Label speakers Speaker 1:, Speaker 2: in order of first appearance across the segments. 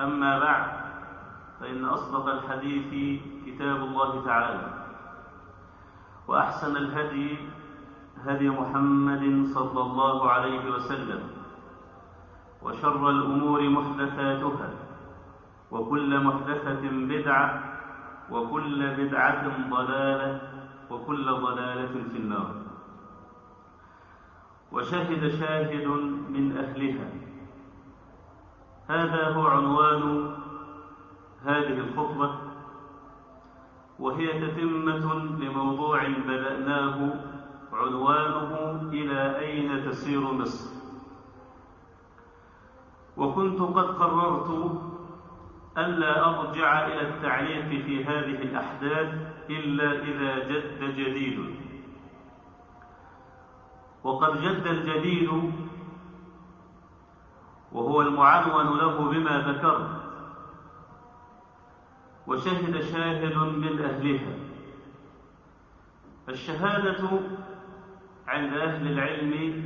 Speaker 1: أما بعد فإن أصدق الحديث كتاب الله تعالى وأحسن الهدي هدي محمد صلى الله عليه وسلم وشر الأمور محدثاتها وكل محدثة بدعة وكل بدعة ضلالة وكل ضلالة في النار. وشهد شاهد من أهلها. هذا هو عنوان هذه الخطبة وهي تتمة لموضوع بدأناه عنوانه إلى أين تسير مصر. وكنت قد قررت ألا أرجع إلى التعليق في هذه الأحداث إلا إذا جد جديد. وقد جد الجديد وهو المعنون له بما ذكرت وشهد شاهد من أهلها. الشهادة عند أهل العلم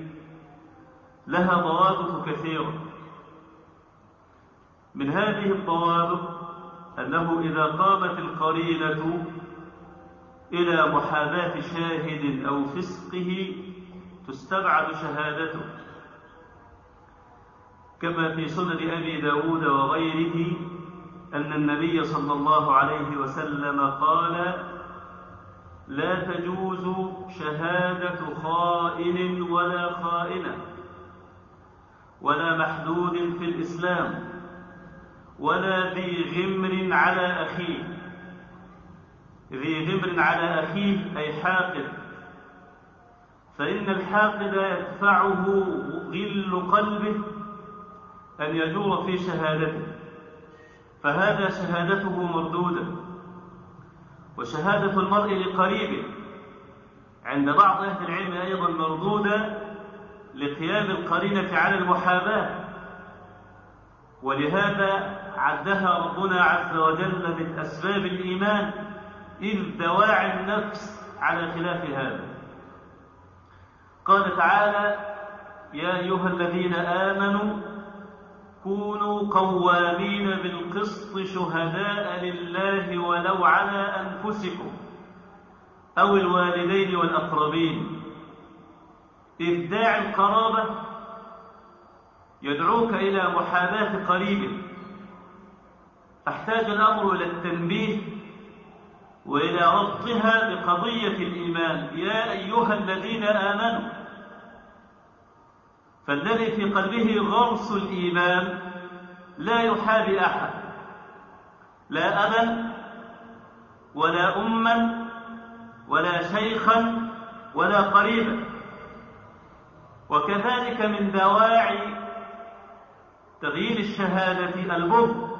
Speaker 1: لها ضوابط كثيرة. من هذه الضوابط أنه إذا قامت القرينة إلى محاباة شاهد أو فسقه تستبعد شهادته. كما في سنن أبي داود وغيره أن النبي صلى الله عليه وسلم قال لا تجوز شهادة خائن ولا خائنة ولا محدود في الإسلام ولا ذي غمر على أخيه. ذي غمر على أخيه أي حاقد. فإن الحاقد يدفعه غل قلبه أن يجور في شهادته. فهذا شهادته مردودة. وشهادة المرء لقريبه عند بعض أهل العلم أيضا مردودة لقيام القرينة على المحاباة. ولهذا عدها ربنا عز وجل من أسباب الإيمان إذ دواعي النفس على خلاف هذا. قال تعالى يا أيها الذين آمنوا كونوا قوامين بالقسط شهداء لله ولو على أنفسكم أو الوالدين والأقربين. إذ داعي القرابة يدعوك إلى محاباة قريبك فاحتاج الأمر إلى التنبيه وإلى ربطها بقضية الإيمان. يا أيها الذين آمنوا فالذي في قلبه غرس الإيمان لا يحابي أحد لا أبا ولا أما ولا شيخا ولا قريبا. وكذلك من دواعي تغيير الشهادة البغض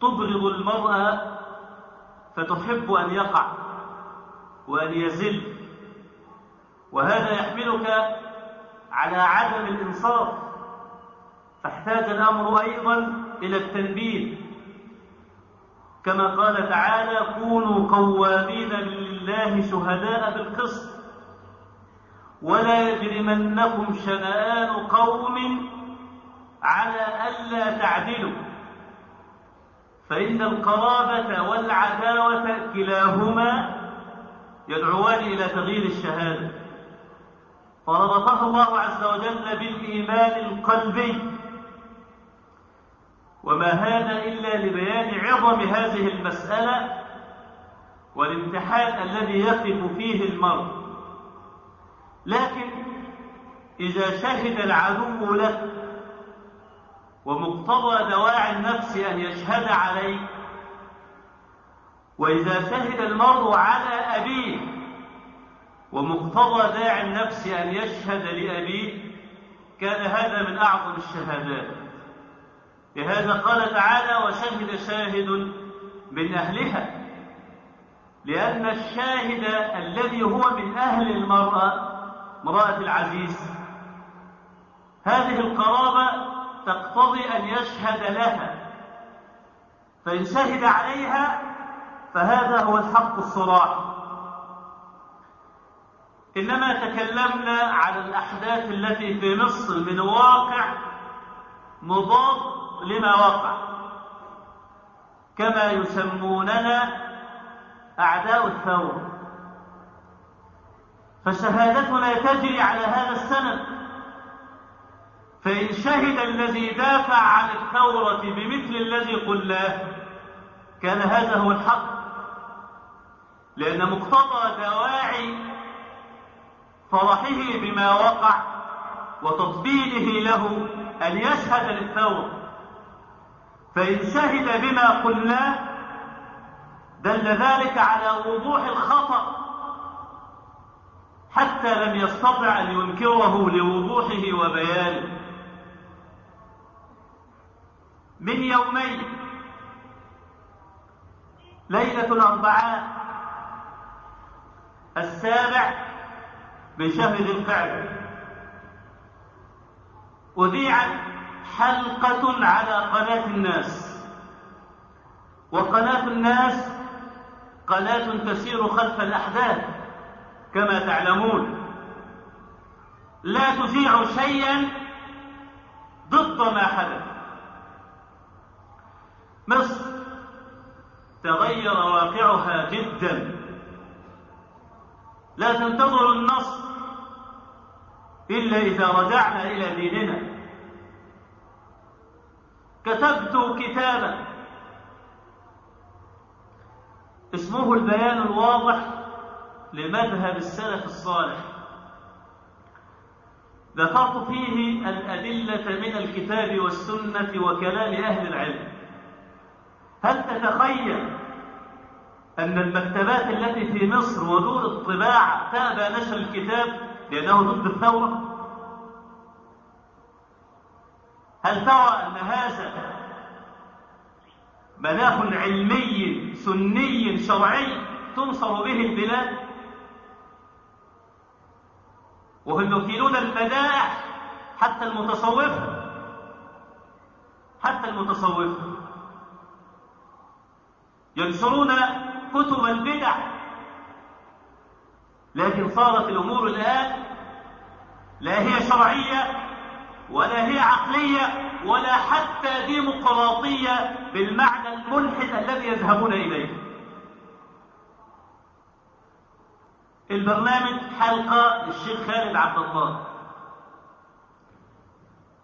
Speaker 1: تبغض المرأة فتحب أن يقع وأن يزل وهذا يحملك على عدم الإنصاف. فاحتاج الأمر أيضا إلى التنبيه. كما قال تعالى كونوا قوامين لله شهداء بالقسط ولا يجرمنكم شنآن قوم على ألا تعدلوا. فإن القرابة والعداوة كلاهما يدعوان إلى تغيير الشهادة. فربطه الله عز وجل بالإيمان القلبي. وما هذا إلا لبيان عظم هذه المسألة والامتحان الذي يقف فيه المرء. لكن إذا شهد العدو لك ومقتضى دواعي النفس أن يشهد عليك وإذا شهد المرء على أبيه ومقتضى داعي النفس أن يشهد لأبيه كان هذا من أعظم الشهادات. لهذا قال تعالى وشهد شاهد من أهلها. لأن الشاهد الذي هو من أهل المرأة امرأة العزيز. هذه القرابة تقتضي أن يشهد لها. فإن شهد عليها فهذا هو الحق الصراح. إنما تكلمنا على الأحداث التي في مصر من واقع مضاد لما وقع. كما يسموننا أعداء الثورة. فشهادتنا تجري على هذا السند. فإن شهد الذي دافع عن الثورة بمثل الذي قلناه كان هذا هو الحق. لأن مقتضى دواعي فرحه بما وقع وتطبيله له أن يشهد للثورة فإن شهد بما قلناه دل ذلك على وضوح الخطأ حتى لم يستطع أن ينكره لوضوحه وبيانه. من يومين ليلة الأربعاء السابع من شهر ذي القعدة أذيعت حلقة على قناة الناس. وقناة الناس قناة تسير خلف الأحداث كما تعلمون. لا تذيع شيئا ضد ما حدث. مصر تغير واقعها جدا. لا تنتظر النصر إلا إذا رجعنا إلى ديننا. كتبت كتابا اسمه البيان الواضح لمذهب السلف الصالح. ذكرت فيه الأدلة من الكتاب والسنة وكلام أهل العلم. هل تتخيل أن المكتبات التي في مصر ودور الطباعة تأبى نشر الكتاب لأنه ضد الثورة؟ هل ترى أن هذا مناخ علمي سني شرعي تنصر به البلاد؟ وهم يكيلون المدائح حتى المتصوفة حتى المتصوفة ينشرون كتب البدع لكن صارت الأمور الآن لا هي شرعية ولا هي عقلية ولا حتى ديمقراطية بالمعنى الملحد الذي يذهبون إليه. البرنامج حلقة للشيخ خالد عبد الله.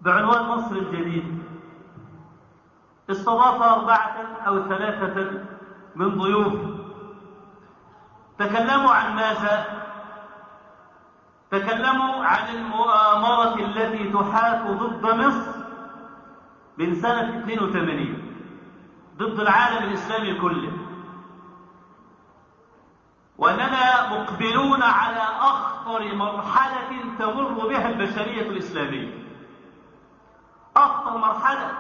Speaker 1: بعنوان مصر الجديد. استضاف أربعة أو ثلاثة من ضيوف. تكلموا عن ماذا؟ تكلموا عن المؤامرة التي تحاك ضد مصر من سنة 82 ضد العالم الإسلامي كله. وأننا مقبلون على أخطر مرحلة تمر بها البشرية الإسلامية. أخطر مرحلة.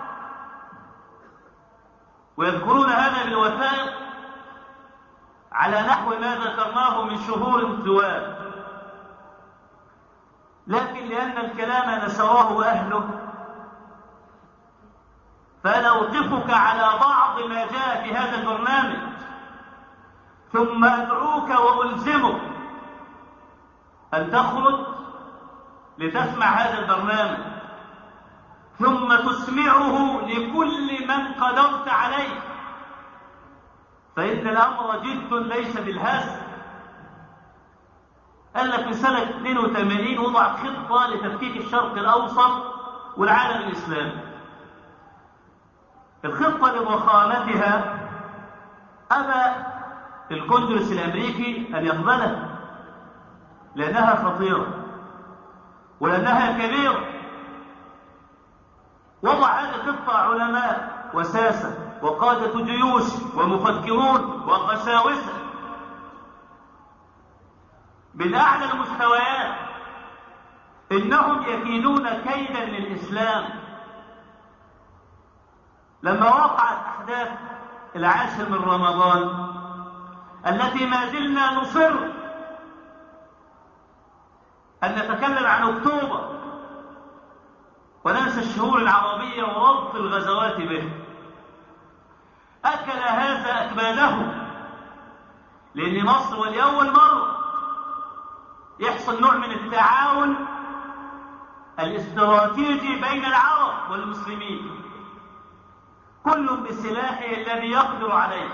Speaker 1: ويذكرون هذا بالوثائق على نحو ما ذكرناه من شهور طوال. لكن لأن الكلام نسواه أهله فأنا أوقفك على بعض ما جاء في هذا البرنامج ثم أدعوك وألزمك أن تخرج لتسمع هذا البرنامج ثم تسمعه لكل من قدرت عليه. فإن الأمر جد ليس بالهزل قال لك في سنة 82 وضع خطة لتفكيك الشرق الأوسط والعالم الإسلامي. الخطة لضخامتها أبى الكونجرس الأمريكي أن يقبلها لأنها خطيرة ولأنها كبيرة. وضع هذه الخطة علماء وساسة. وقادة جيوش ومفكرون وقساوسة. من أعلى المستويات إنهم يكيدون كيدا للإسلام. لما وقعت أحداث العاشر من رمضان التي ما زلنا نصر أن نتكلم عن أكتوبر وننسى الشهور العربية وربط الغزوات به. أكل هذا أكباده لأن مصر ولأول مرة يحصل نوع من التعاون الاستراتيجي بين العرب والمسلمين. كل بسلاحه الذي يقدر عليه.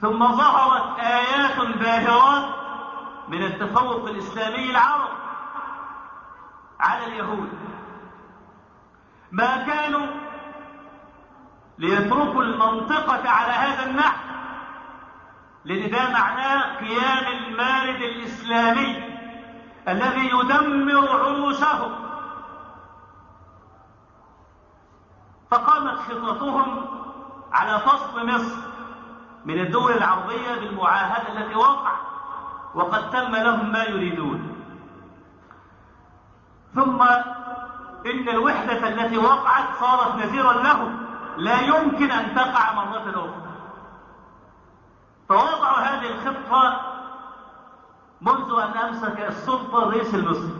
Speaker 1: ثم ظهرت آيات باهرات من التفوق الإسلامي العرب على اليهود. ما كانوا ليتركوا المنطقة على هذا النحو. لأن ده معناه قيام المارد الإسلامي الذي يدمر عروشهم فقامت خطتهم على فصل مصر من الدول العربية بالمعاهدة التي وقعت وقد تم لهم ما يريدون. ثم إن الوحدة التي وقعت صارت نذيرا لهم. لا يمكن أن تقع مرة أخرى. فوضعوا هذه الخطة منذ أن أمسك السلطة الرئيس المصري.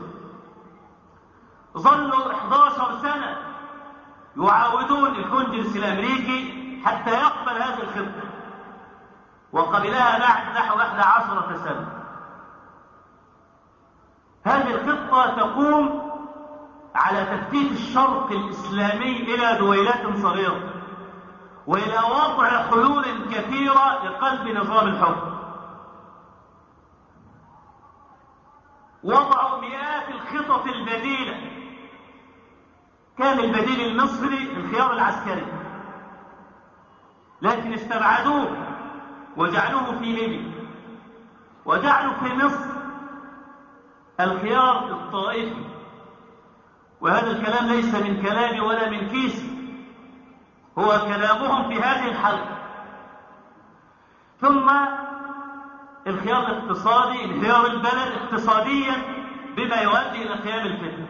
Speaker 1: ظلوا 11 سنة يعاودون الكونجرس الأمريكي حتى يقبل هذه الخطة. وقبلها بعد نحو 11 سنة. هذه الخطة تقوم على تفتيت الشرق الإسلامي إلى دويلات صغيرة وإلى وضع حلول كثيرة لقلب نظام الحكم. وضعوا مئات الخطط البديلة. كان البديل المصري الخيار العسكري. لكن استبعدوه وجعلوه في ليبيا. وجعلوا في مصر الخيار الطائفي. وهذا الكلام ليس من كلامي ولا من كيسي هو كلامهم في هذه الحلقة ثم الخيار الاقتصادي انهيار البلد اقتصاديا بما يؤدي إلى قيام الفتنة.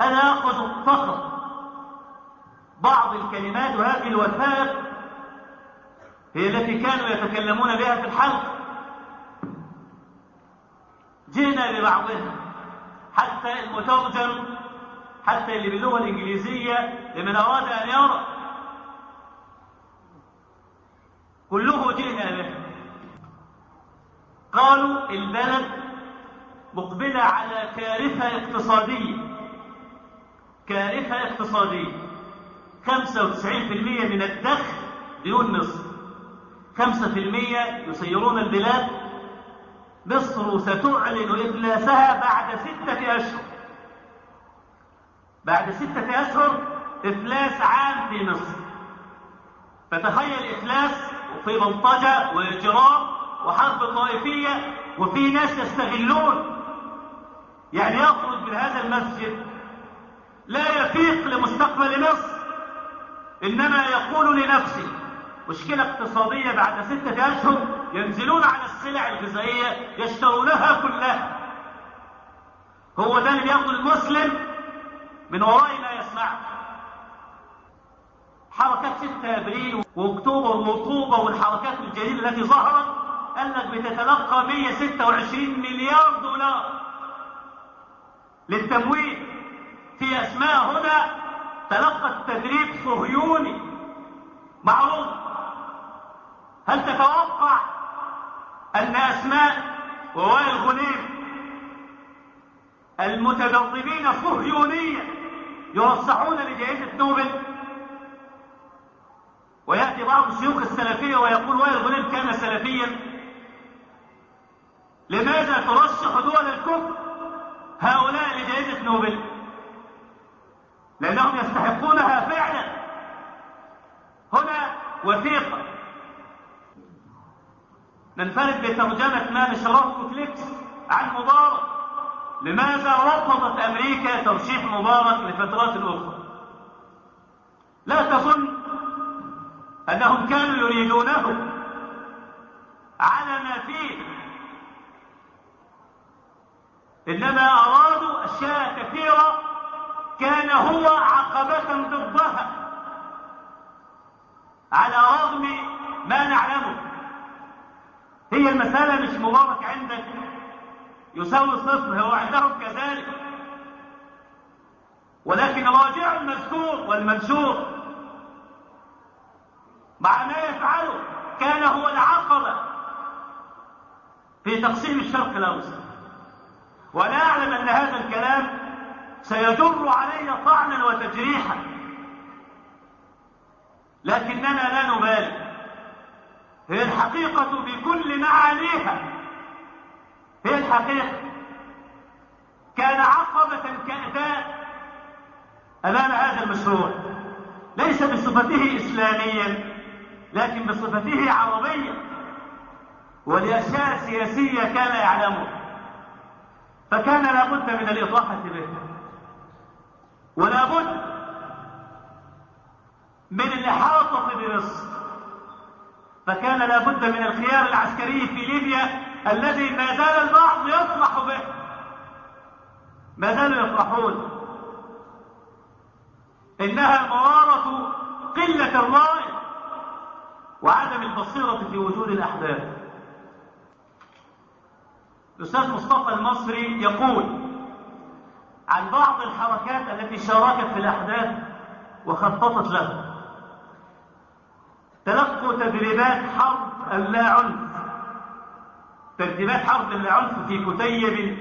Speaker 1: أنا أخذ فقط بعض الكلمات وهذه الوثائق هي التي كانوا يتكلمون بها في الحلقة. جئنا ببعضها. حتى المترجم حتى اللي باللغة الإنجليزية لمن أراد أن يرى. كله جئنا به. قالوا البلد مقبلة على كارثة اقتصادية. كارثة اقتصادية. 95% من الدخل ديون مصر. 5% يسيرون البلاد مصر ستعلن إفلاسها بعد ستة أشهر. بعد ستة أشهر إفلاس عام في مصر. فتخيل إفلاس وفي بلطجة وإجرام وحرب طائفية وفي ناس يستغلون يعني يخرج من هذا المسجد. لا يفيق لمستقبل مصر إنما يقول لنفسه مشكلة اقتصادية بعد ستة أشهر ينزلون على السلع الغذائية يشترونها كلها. هو ده اللي بياخد المسلم من وراء ما يسمعه حركات 6 أبريل وأكتوبر والرطوبه والحركات الجديدة التي ظهرت قال لك بتتلقى 126 مليار دولار للتمويل. في أسماء هنا تلقت تدريب صهيوني. معروف. هل تتوقع أن أسماء ووائل غنيم المتدربين صهيونيا يرشحون لجائزة نوبل. ويأتي بعض الشيوخ السلفية ويقول وائل غنيم كان سلفيا. لماذا ترشح دول الكفر هؤلاء لجائزة نوبل؟ لأنهم يستحقونها فعلا. هنا وثيقة. ننفرد بترجمة ما نشره كوتليكس عن مبارك لماذا رفضت أمريكا ترشيح مبارك لفترات أخرى لا تظن أنهم كانوا يريدونه على ما فيه. إنما أرادوا أشياء كثيرة كان هو عقبة ضدها على رغم ما نعلمه. هي المسألة مش مبارك عندك. يساوي صفر هو عندهم كذلك. ولكن راجع المذكور والمنشور. مع ما يفعله كان هو العقبة في تقسيم الشرق الأوسط. ولا أعلم أن هذا الكلام سيدر علي طعنا وتجريحا. لكننا لا نبالي. هي الحقيقة بكل معانيها. هي الحقيقة. كان عقبة كأداء أمام هذا المشروع. ليس بصفته إسلاميا لكن بصفته عربيا. ولأشياء سياسية كان يعلمها. فكان لابد من الإطاحة به ولابد من الإحاطة بمصر فكان لابد من الخيار العسكري في ليبيا الذي ما زال البعض يفرح به. ما زالوا يفرحون إنها مرارة قلة الرأي وعدم البصيرة في وجود الأحداث الأستاذ مصطفى المصري يقول عن بعض الحركات التي شاركت في الأحداث وخططت لها. تلقوا تدريبات حرب اللا عنف تدريبات حرب اللا عنف في كتيب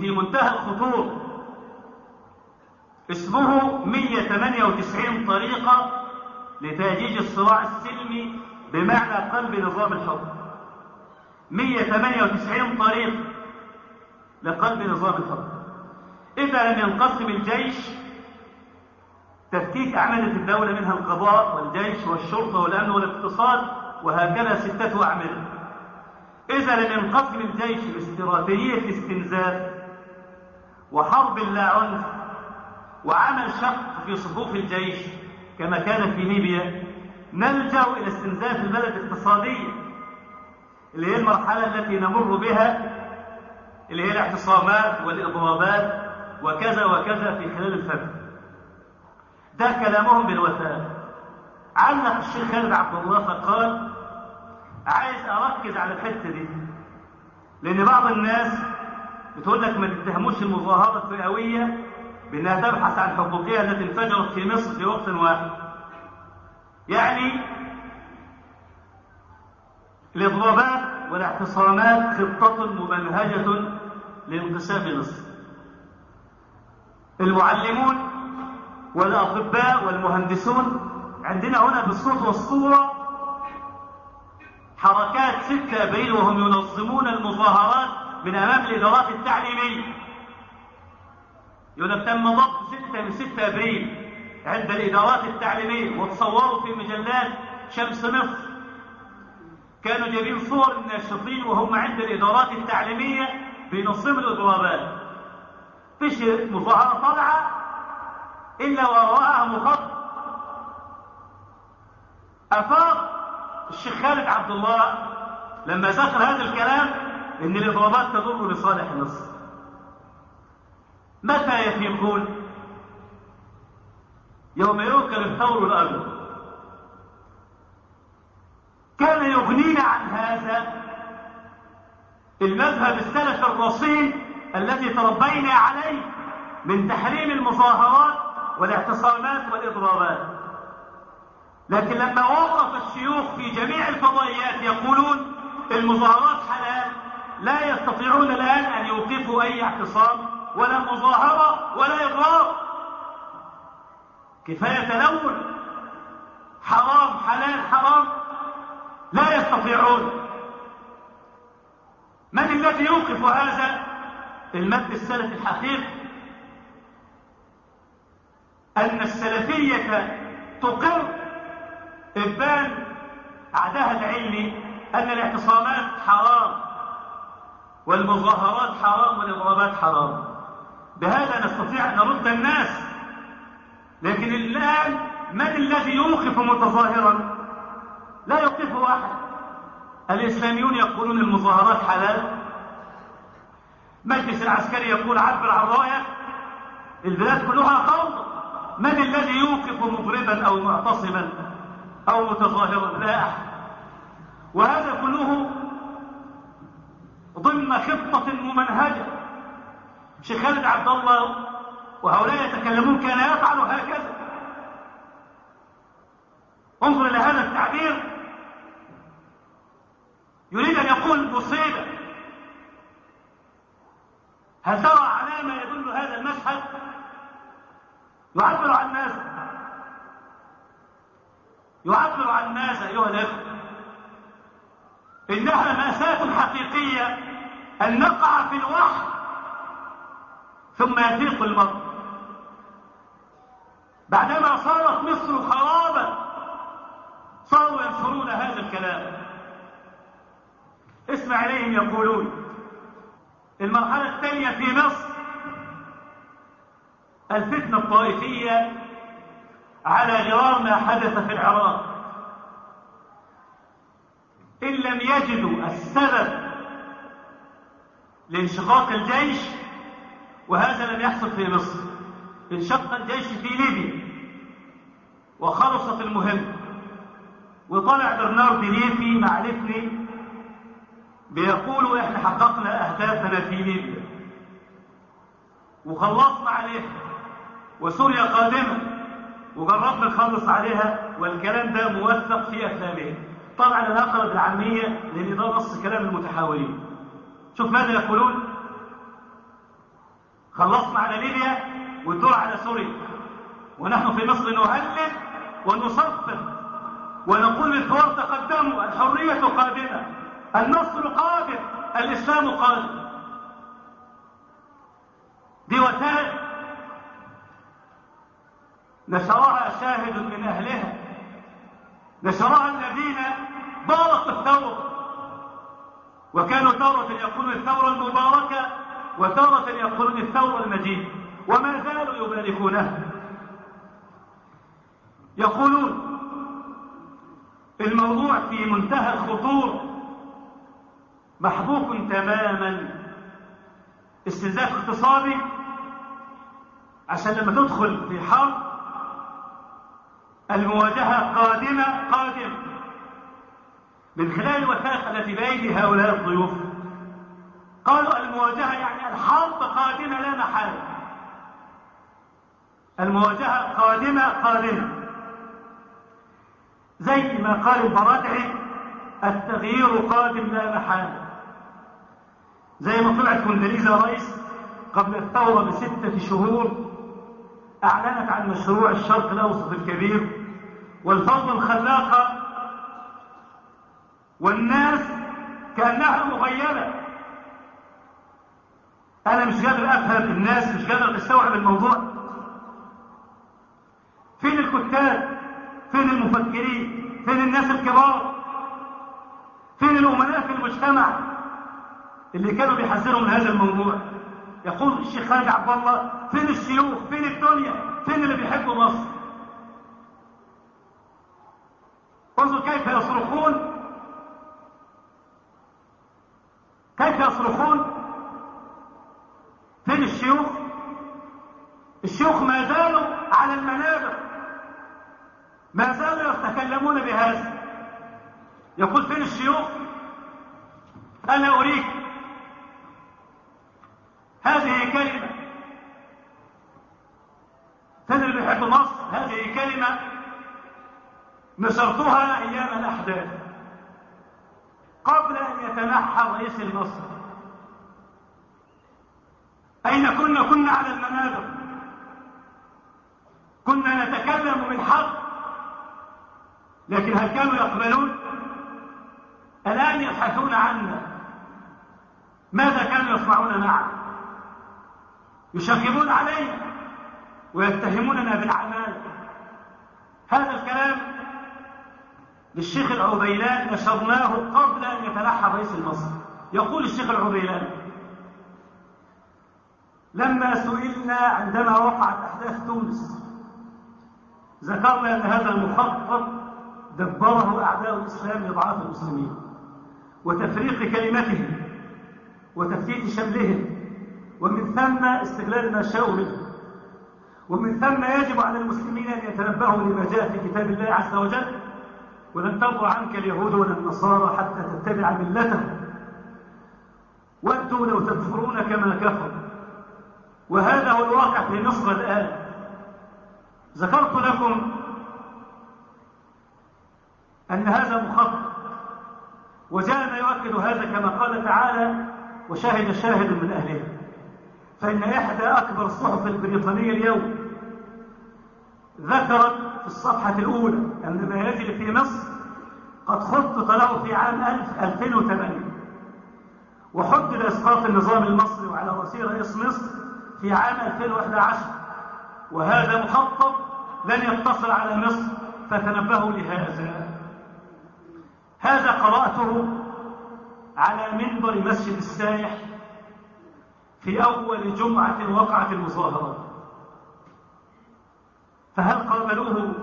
Speaker 1: في منتهى الخطوره اسمه 198 طريقة لتأجيج الصراع السلمي بمعنى قلب نظام الحكم 198 طريقة لقلب نظام الحكم إذا لم ينقسم الجيش تفكيك أعمدة الدولة منها القضاء والجيش والشرطة والأمن والاقتصاد وهكذا ستة أعمدة. إذا لم ينقسم الجيش باستراتيجية استنزاف وحرب لا عنف وعمل شق في صفوف الجيش كما كان في ليبيا نلجأ إلى استنزاف البلد اقتصاديا اللي هي المرحلة التي نمر بها اللي هي الاعتصامات والإضرابات وكذا وكذا في خلال الفترة. ده كلامهم بالوفاء علق الشيخ خالد عبد الله فقال عايز أركز على الحتة دي لأن بعض الناس بتقول لك ما تتهموش المظاهرة الفئوية بأنها تبحث عن حقوقها التي انفجرت في مصر في وقت واحد. يعني الإضرابات والاعتصامات خطة ممنهجة لانقسام مصر. المعلمون والأطباء والمهندسون. عندنا هنا بالصوت والصورة حركات 6 أبريل وهم ينظمون المظاهرات من أمام الإدارات التعليمية. يقول تم ضبط 6 من 6 أبريل عند الإدارات التعليمية وتصوروا في مجلات شمس مصر. كانوا جايبين صور الناشطين وهم عند الإدارات التعليمية بينظموا الإضرابات فيش مظاهرة طالعة. إلا وراءها مخطط أفاق الشيخ خالد عبد الله لما ذكر هذا الكلام إن الإضرابات تضر لصالح مصر متى يفيقون يوم يوكل الثور الأبيض كان يغنينا عن هذا المذهب السلف الرصين الذي تربينا عليه من تحريم المظاهرات والاعتصامات والإضرابات. لكن لما وقف الشيوخ في جميع الفضائيات يقولون المظاهرات حلال لا يستطيعون الآن أن يوقفوا أي اعتصام ولا مظاهرة ولا إضراب كفاية تلون حرام حلال حرام. لا يستطيعون. من الذي يوقف هذا؟ المد السلفي الحقيقي. أن السلفية تقر إبان عدها العلمي أن الاعتصامات حرام والمظاهرات حرام والإضرابات حرام. بهذا نستطيع أن نرد الناس لكن الآن من الذي يوقف متظاهرا؟ لا يوقفه أحد. الإسلاميون يقولون المظاهرات حلال. مجلس العسكري يقول عبر عن رأيك البلاد كلها فوضى من الذي يوقف مضربا أو معتصما أو متظاهرا؟ لا أحد. وهذا كله ضمن خطة ممنهجة شيخ خالد عبد الله وهؤلاء يتكلمون كان يفعل هكذا. انظر إلى هذا التعبير. يريد أن يقول مصيبة هل ترى على ما يدل هذا المشهد؟ يعبر عن ماذا؟ يعبر عن ماذا أيها الأخوة؟ إنها مأساة حقيقية أن نقع في الوحي ثم يضيق المرء بعدما صارت مصر خرابا صاروا ينشرون هذا الكلام. اسمع إليهم يقولون المرحلة الثانية في مصر الفتنة الطائفية على غرار ما حدث في العراق. إن لم يجدوا السبب لانشقاق الجيش وهذا لم يحصل في مصر. انشق الجيش في ليبيا وخلصت المهمة وطلع برنارد ليفي مع ليفي بيقولوا إحنا حققنا أهدافنا في ليبيا. وخلصنا عليها. وسوريا قادمة. وجربنا نخلص عليها والكلام ده موثق في افلامهم طبعا أنا اقرا بالعاميه لأن ده نص كلام المتحاورين شوف ماذا يقولون؟ خلصنا على ليبيا والدور على سوريا. ونحن في مصر نهلل ونصفر ونقول للثوار تقدموا الحرية قادمة النصر قادم الإسلام قادم. دي وسائل نشرها شاهد من أهلها نشرها الذين بارقوا الثورة وكانوا تارة يقولون الثورة المباركة وتارة يقولون الثورة المجيدة وما زالوا يباركونها يقولون الموضوع في منتهى الخطورة محبوك تماما. استنزاف اقتصادي عشان لما تدخل في حرب المواجهة قادمة؟ قادمة من خلال الوثائق التي بأيدي هؤلاء الضيوف قالوا المواجهة يعني الحرب قادمة لا محالة. المواجهة قادمة قادمة. زي ما قال البرادعي التغيير قادم لا محالة. زي ما طلعت كوندليزا رايس قبل الثورة بستة شهور أعلنت عن مشروع الشرق الأوسط الكبير والفوضى الخلاقة والناس كأنها مغيبة. أنا مش قادر أفهم الناس مش قادر أستوعب الموضوع. فين الكتاب؟ فين المفكرين؟ فين الناس الكبار؟ فين الأمناء في المجتمع اللي كانوا بيحذروا من هذا الموضوع؟ يقول الشيخ خالد عبد الله فين الشيوخ؟ فين الدنيا؟ فين اللي بيحبوا مصر؟ انظر كيف يصرخون. كيف يصرخون. فين الشيوخ؟ الشيوخ ما زالوا على المنابر. ما زالوا يتكلمون بهذا. يقول فين الشيوخ؟ أنا اريك هذه كلمة. اللي بيحب
Speaker 2: كلمة نشرتها أيام الأحداث قبل أن يتنحى الرئيس المصري أين كنا؟ كنا على المنابر كنا نتكلم بالحق لكن هل كانوا يقبلون؟ الآن يبحثون عنا. ماذا كانوا يصنعون معنا يشغبون علينا ويتهموننا بالعمالة هذا الكلام للشيخ العبيلان نشرناه قبل أن يتنحى الرئيس المصري يقول الشيخ العبيلان لما سئلنا عندما وقعت أحداث تونس ذكرنا أن هذا المخطط دبره أعداء الإسلام لإضعاف المسلمين وتفريق كلمتهم وتفتيت شملهم ومن ثم استغلال ما شاءوا منه ومن ثم يجب على المسلمين أن يتنبهوا لما جاء في كتاب الله عز وجل ولن ترضى عنك اليهود ولا النصارى حتى تتبع ملتهم. ودوا لو تكفرون كما كفروا. وهذا هو الواقع في مصر الآن. ذكرت لكم أن هذا مخطط. وجاء ما يؤكد هذا كما قال تعالى وشاهد شاهد من أهله فإن إحدى أكبر الصحف البريطانية اليوم ذكرت في الصفحة الأولى أن ما يجري في مصر قد خطط له في عام 2008 وحدد إسقاط النظام المصري وعلى رأسه رئيس مصر في عام 2011 وهذا مخطط لن يقتصر على مصر فتنبهوا لهذا. هذا قرأته على منبر مسجد السايح في أول جمعة وقعت المظاهرات. فهل قابلوه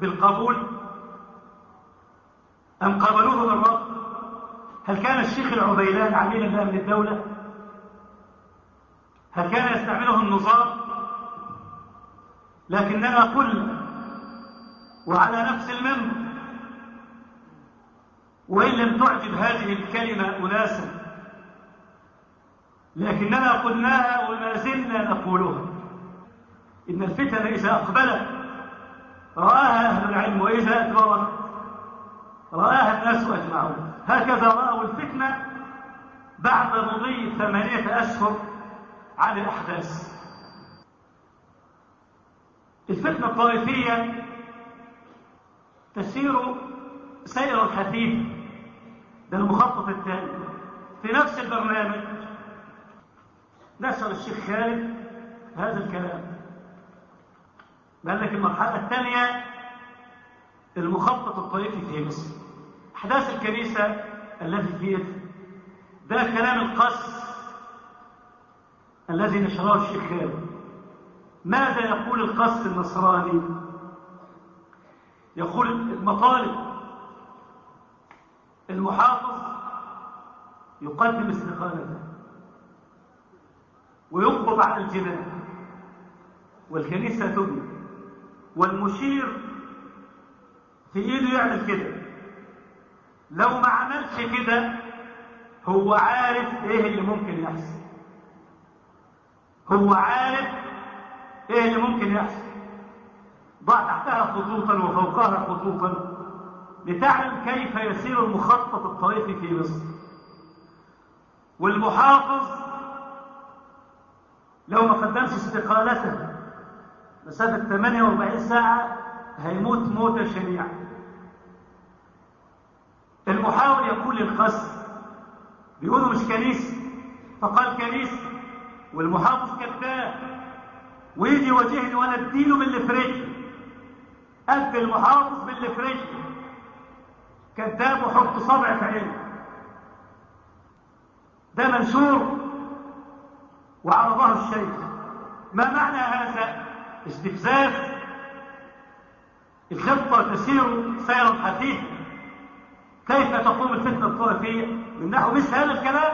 Speaker 2: بالقبول؟ أم قابلوه بالرفض؟ هل كان الشيخ العبيلان عميلا لأمن الدولة؟ هل كان يستعمله النظام؟ لكننا قلنا وعلى نفس المنبر وإن لم تعجب هذه الكلمة أناسا لكننا قلناها وما زلنا نقولها. إن الفتن إذا أقبلت رآها أهل العلم وإذا أدبرت رآها الناس أجمعون. هكذا رأوا الفتنة بعد مضي ثمانية أشهر عن الأحداث. الفتنة الطائفية تسير سيرا خفيفا ده المخطط الثاني في نفس البرنامج نشر الشيخ خالد هذا الكلام. قال لك المرحلة الثانية المخطط الطائفي في مصر. أحداث الكنيسة التي في ده كلام القس الذي نشره الشيخ خالد. ماذا يقول القس النصراني؟ يقول المطالب المحافظ يقدم استقالته ويقبض على الجنان والكنيسة تبني. والمشير في إيده يعمل كده. لو ما عملش كده هو عارف إيه اللي ممكن يحصل. هو عارف إيه اللي ممكن يحصل. ضع تحتها خطوطا وفوقها خطوطا لتعلم كيف يسير المخطط الطائفي في مصر. والمحافظ لو ما قدمش استقالته مسافة 48 ساعة هيموت موتة شنيعة. المحاول يقول للقصر بيقولوا مش كنيسة فقال كنيسة والمحافظ كذاب ويجي يواجهني وأنا أديله باللي في رجلي ادي المحافظ باللي في رجلي كذاب وحط صبع في عينه. ده منشور وعرضه الشيخ. ما معنى هذا؟ استفزاز. الخطة تسير سيرا حثيثا كيف تقوم الفتنة الطائفية؟ من نحو مثل هذا الكلام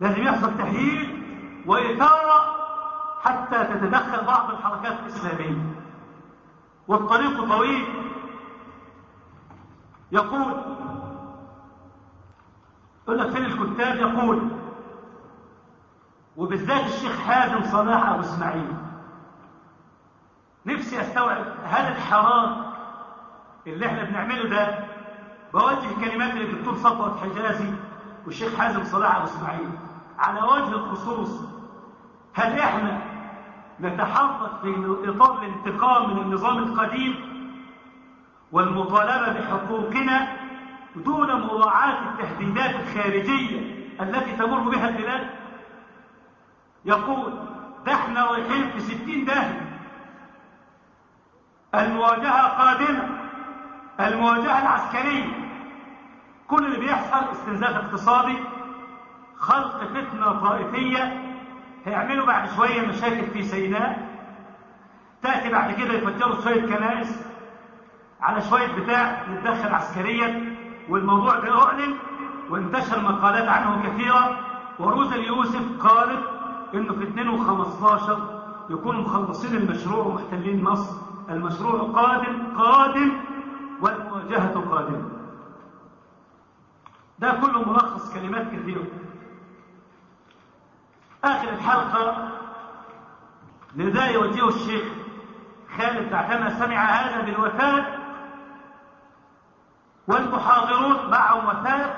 Speaker 2: لازم يحصل تحليل وإثارة حتى تتدخل بعض الحركات الإسلامية. والطريق طويل. يقول يقول لك فين الكتاب؟ يقول وبالذات الشيخ حازم صلاح أبو إسماعيل. نفسي أستوعب هل الحراك اللي إحنا بنعمله ده. بوجه كلمات للدكتور صفوت حجازي والشيخ حازم صلاح أبو إسماعيل. على وجه الخصوص هل إحنا نتحرك في إطار الانتقام من النظام القديم والمطالبة بحقوقنا دون مراعاة التهديدات الخارجية التي تمر بها البلاد؟ يقول ده إحنا رايحين في ستين داهية. المواجهة قادمه المواجهة العسكرية. كل اللي بيحصل استنزاف اقتصادي خلق فتنة طائفية هيعملوا بعد شوية مشاكل في سيناء. تأتي بعد كده يفجروا شوية كنائس على شوية بتاع نتدخل عسكريا. والموضوع ده اعلن وانتشر مقالات عنه كثيرة. وروزا اليوسف قالت إنه في 2 و15 يكونوا مخلصين المشروع ومحتلين مصر. المشروع قادم قادم والمواجهة قادمة. ده كله ملخص كلمات كثيرة. آخر الحلقة نداء يوجهه الشيخ خالد بعدما سمع هذا بالوفاة والمحاضرون معهم وثائق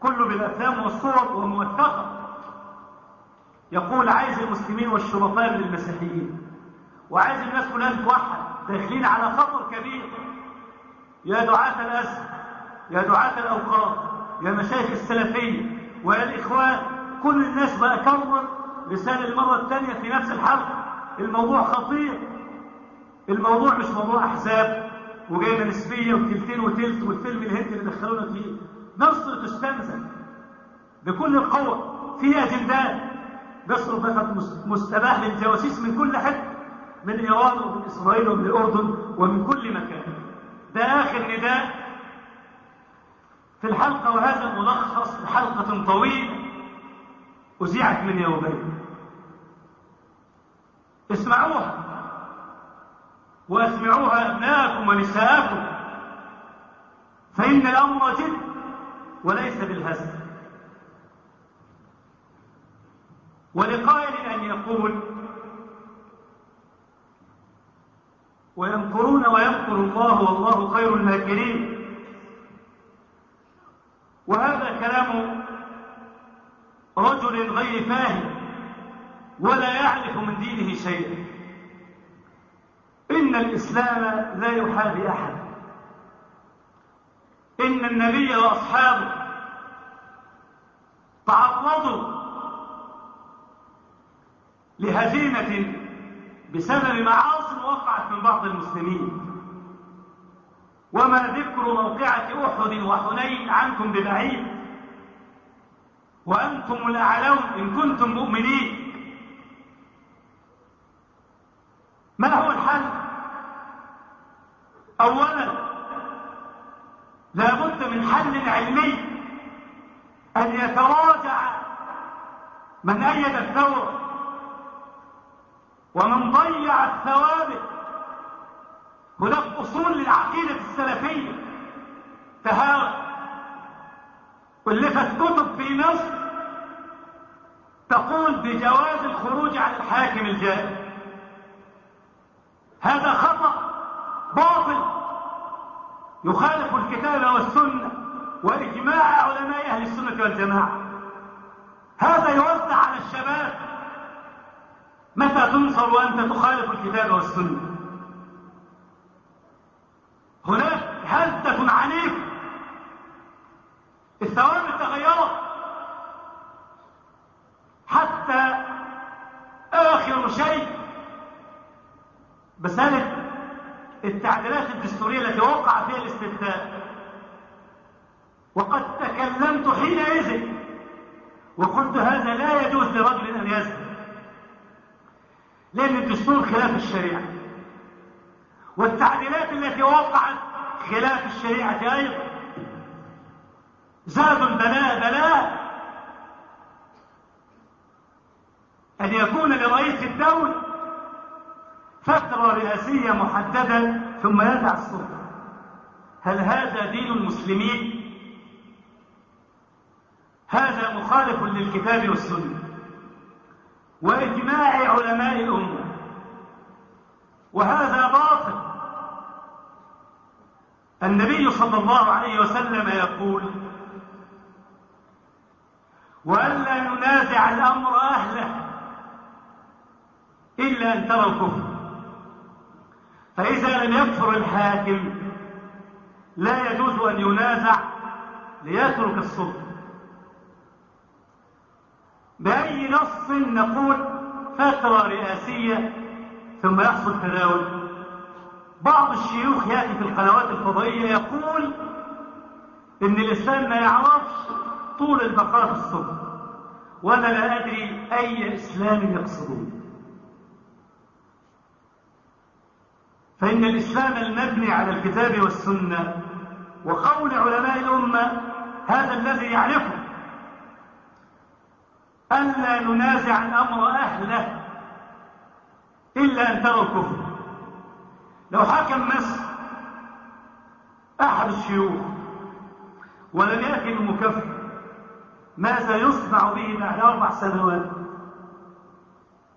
Speaker 2: كله بالأفلام والصور وموثقة يقول عايز المسلمين والشرطاء للمسيحيين. وعايز الناس كلها تتوحد. داخلين على خطر كبير. يا دعاة الأسر يا دعاة الأوقاف يا مشايخ السلفية ويا الإخوان. كل الناس بقى كرر رسالة المرة الثانية في نفس الحلقة. الموضوع خطير. الموضوع مش موضوع أحزاب وجايبة نسبية وتلتين وتلت والفيلم الهندي اللي دخلونا فيه. مصر تستنزف بكل القوة في أجندات. مصر بقت مستباح للجواسيس من كل حتة. من إيران ومن إسرائيل ومن الأردن ومن كل مكان. ده آخر نداء في الحلقة وهذا ملخص لحلقة طويلة أذيعت من يومين. اسمعوها وأسمعوها أبناءكم ونساءكم. فإن الأمر جد وليس بالهزل. ولقائل أن يقول ويمكرون ويمكر الله والله خير الماكرين. وهذا كلام رجل غير فاهم ولا يعرف من دينه شيئا. إن الإسلام لا يحابي أحد. إن النبي وأصحابه تعرضوا لهزيمة بسبب معاصي وقعت من بعض المسلمين. وما ذكر موقعة أحد وحنين عنكم ببعيد. وأنتم الأعلون إن كنتم مؤمنين. ما هو الحل؟ أولا لا بد من حل علمي أن يتراجع من أيد الثورة. ومن ضيع الثوابت هناك أصول للعقيدة السلفية. تهاوت ألفت كتب في مصر تقول بجواز الخروج على الحاكم الجائر. هذا خطأ باطل. يخالف الكتاب والسنة وإجماع علماء أهل السنة والجماعة. هذا يوزع على الشباب متى تنصر وأنت تخالف الكتاب والسنة؟ هناك هزة عنيفة. الثوابت تغيرت حتى آخر شيء. مسألة التعديلات الدستورية التي وقع فيها الاستفتاء. وقد تكلمت حينئذ وقلت هذا لا يجوز لرجل أن يزن لأن الدستور خلاف الشريعة. والتعديلات التي وقعت خلاف الشريعة أيضا. زاد البلاء بلاء أن يكون لرئيس الدولة فترة رئاسية محددة ثم يدع السلطة. هل هذا دين المسلمين؟ هذا مخالف للكتاب والسنة. وإجماع علماء الأمة. وهذا باطل. النبي صلى الله عليه وسلم يقول وألا ينازع الأمر أهله إلا أن ترى الكفر. فإذا لم يكفر الحاكم لا يجوز أن ينازع ليترك السلطة. بأي نص نقول فترة رئاسية ثم يحصل تداول؟ بعض الشيوخ يأتي في القنوات الفضائية يقول إن الإسلام ما يعرفش طول البقاء في السلطة وأنا لا أدري أي إسلام يقصدون. فإن الإسلام المبني على الكتاب والسنة وقول علماء الأمة هذا الذي يعرفه ألا ننازع الأمر أهله إلا أن تروا الكفر. لو حكم مصر أحد الشيوخ ولم يأتي بمكفر ماذا يصنع به بعد أربع سنوات؟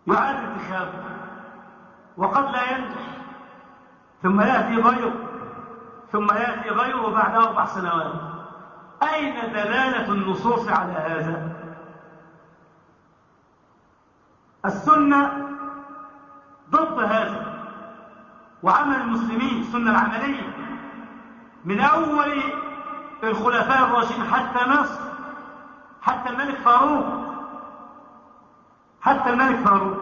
Speaker 2: يعاد انتخابه وقد لا ينجح. ثم يأتي غيره ثم يأتي غيره بعد أربع سنوات. أين دلالة النصوص على هذا؟ السنة ضد هذا وعمل المسلمين السنة العملية من أول الخلفاء الراشدين حتى مصر حتى الملك فاروق حتى الملك فاروق.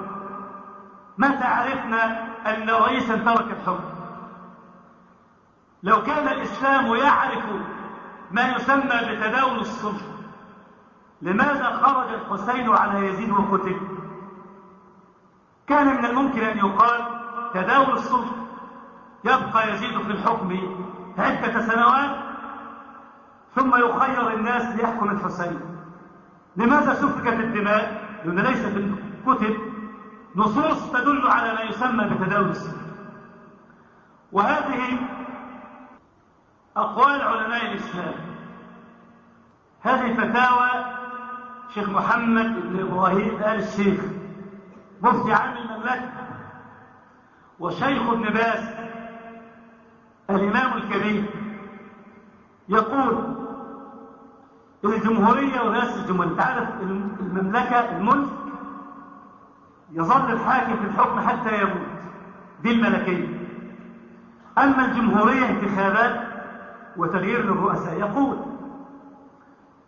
Speaker 2: متى عرفنا أن رئيسا ترك الحكم. لو كان الإسلام يعرف ما يسمى بتداول السلطة لماذا خرج الحسين على يزيد وقتل؟ كان من الممكن أن يقال تداول السلطة يبقى يزيد في الحكم عدة سنوات ثم يخير الناس ليحكم الحسين. لماذا سفكت الدماء؟ لأن ليس في الكتب نصوص تدل على ما يسمى بتداول السلطة وهذه أقوال علماء الإسلام. هذه فتاوى شيخ محمد بن إبراهيم آل الشيخ. مفتي عام المملكة. وشيخ ابن باز الإمام الكبير يقول الجمهورية ورئاسة الجمهورية تعرف المملكة الملك يظل الحاكم في الحكم حتى يموت دي الملكية. أما الجمهورية انتخابات وتغيير للرؤساء يقول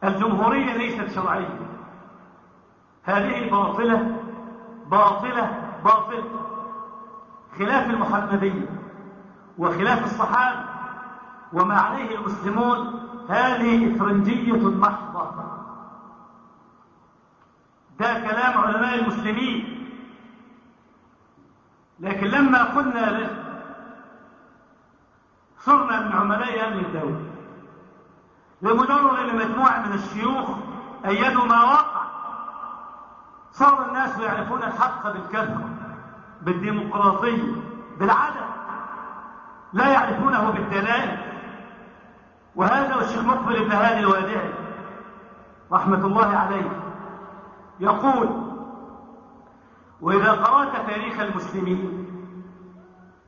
Speaker 2: الجمهورية ليست شرعية. هذه باطلة باطلة باطلة. خلاف المحمدية وخلاف الصحابة وما عليه المسلمون هذه إفرنجية محضة. ده كلام علماء المسلمين. لكن لما قلنا له صرنا من عملاء أمن الدولة. لمجرد أن مجموعة من الشيوخ أيدوا ما وقع صار الناس يعرفون الحق بالكثرة بالديمقراطية بالعدل. لا يعرفونه بالدلائل. وهذا والشيخ مقبل بن هادي الوادعي رحمة الله عليه يقول وإذا قرأت تاريخ المسلمين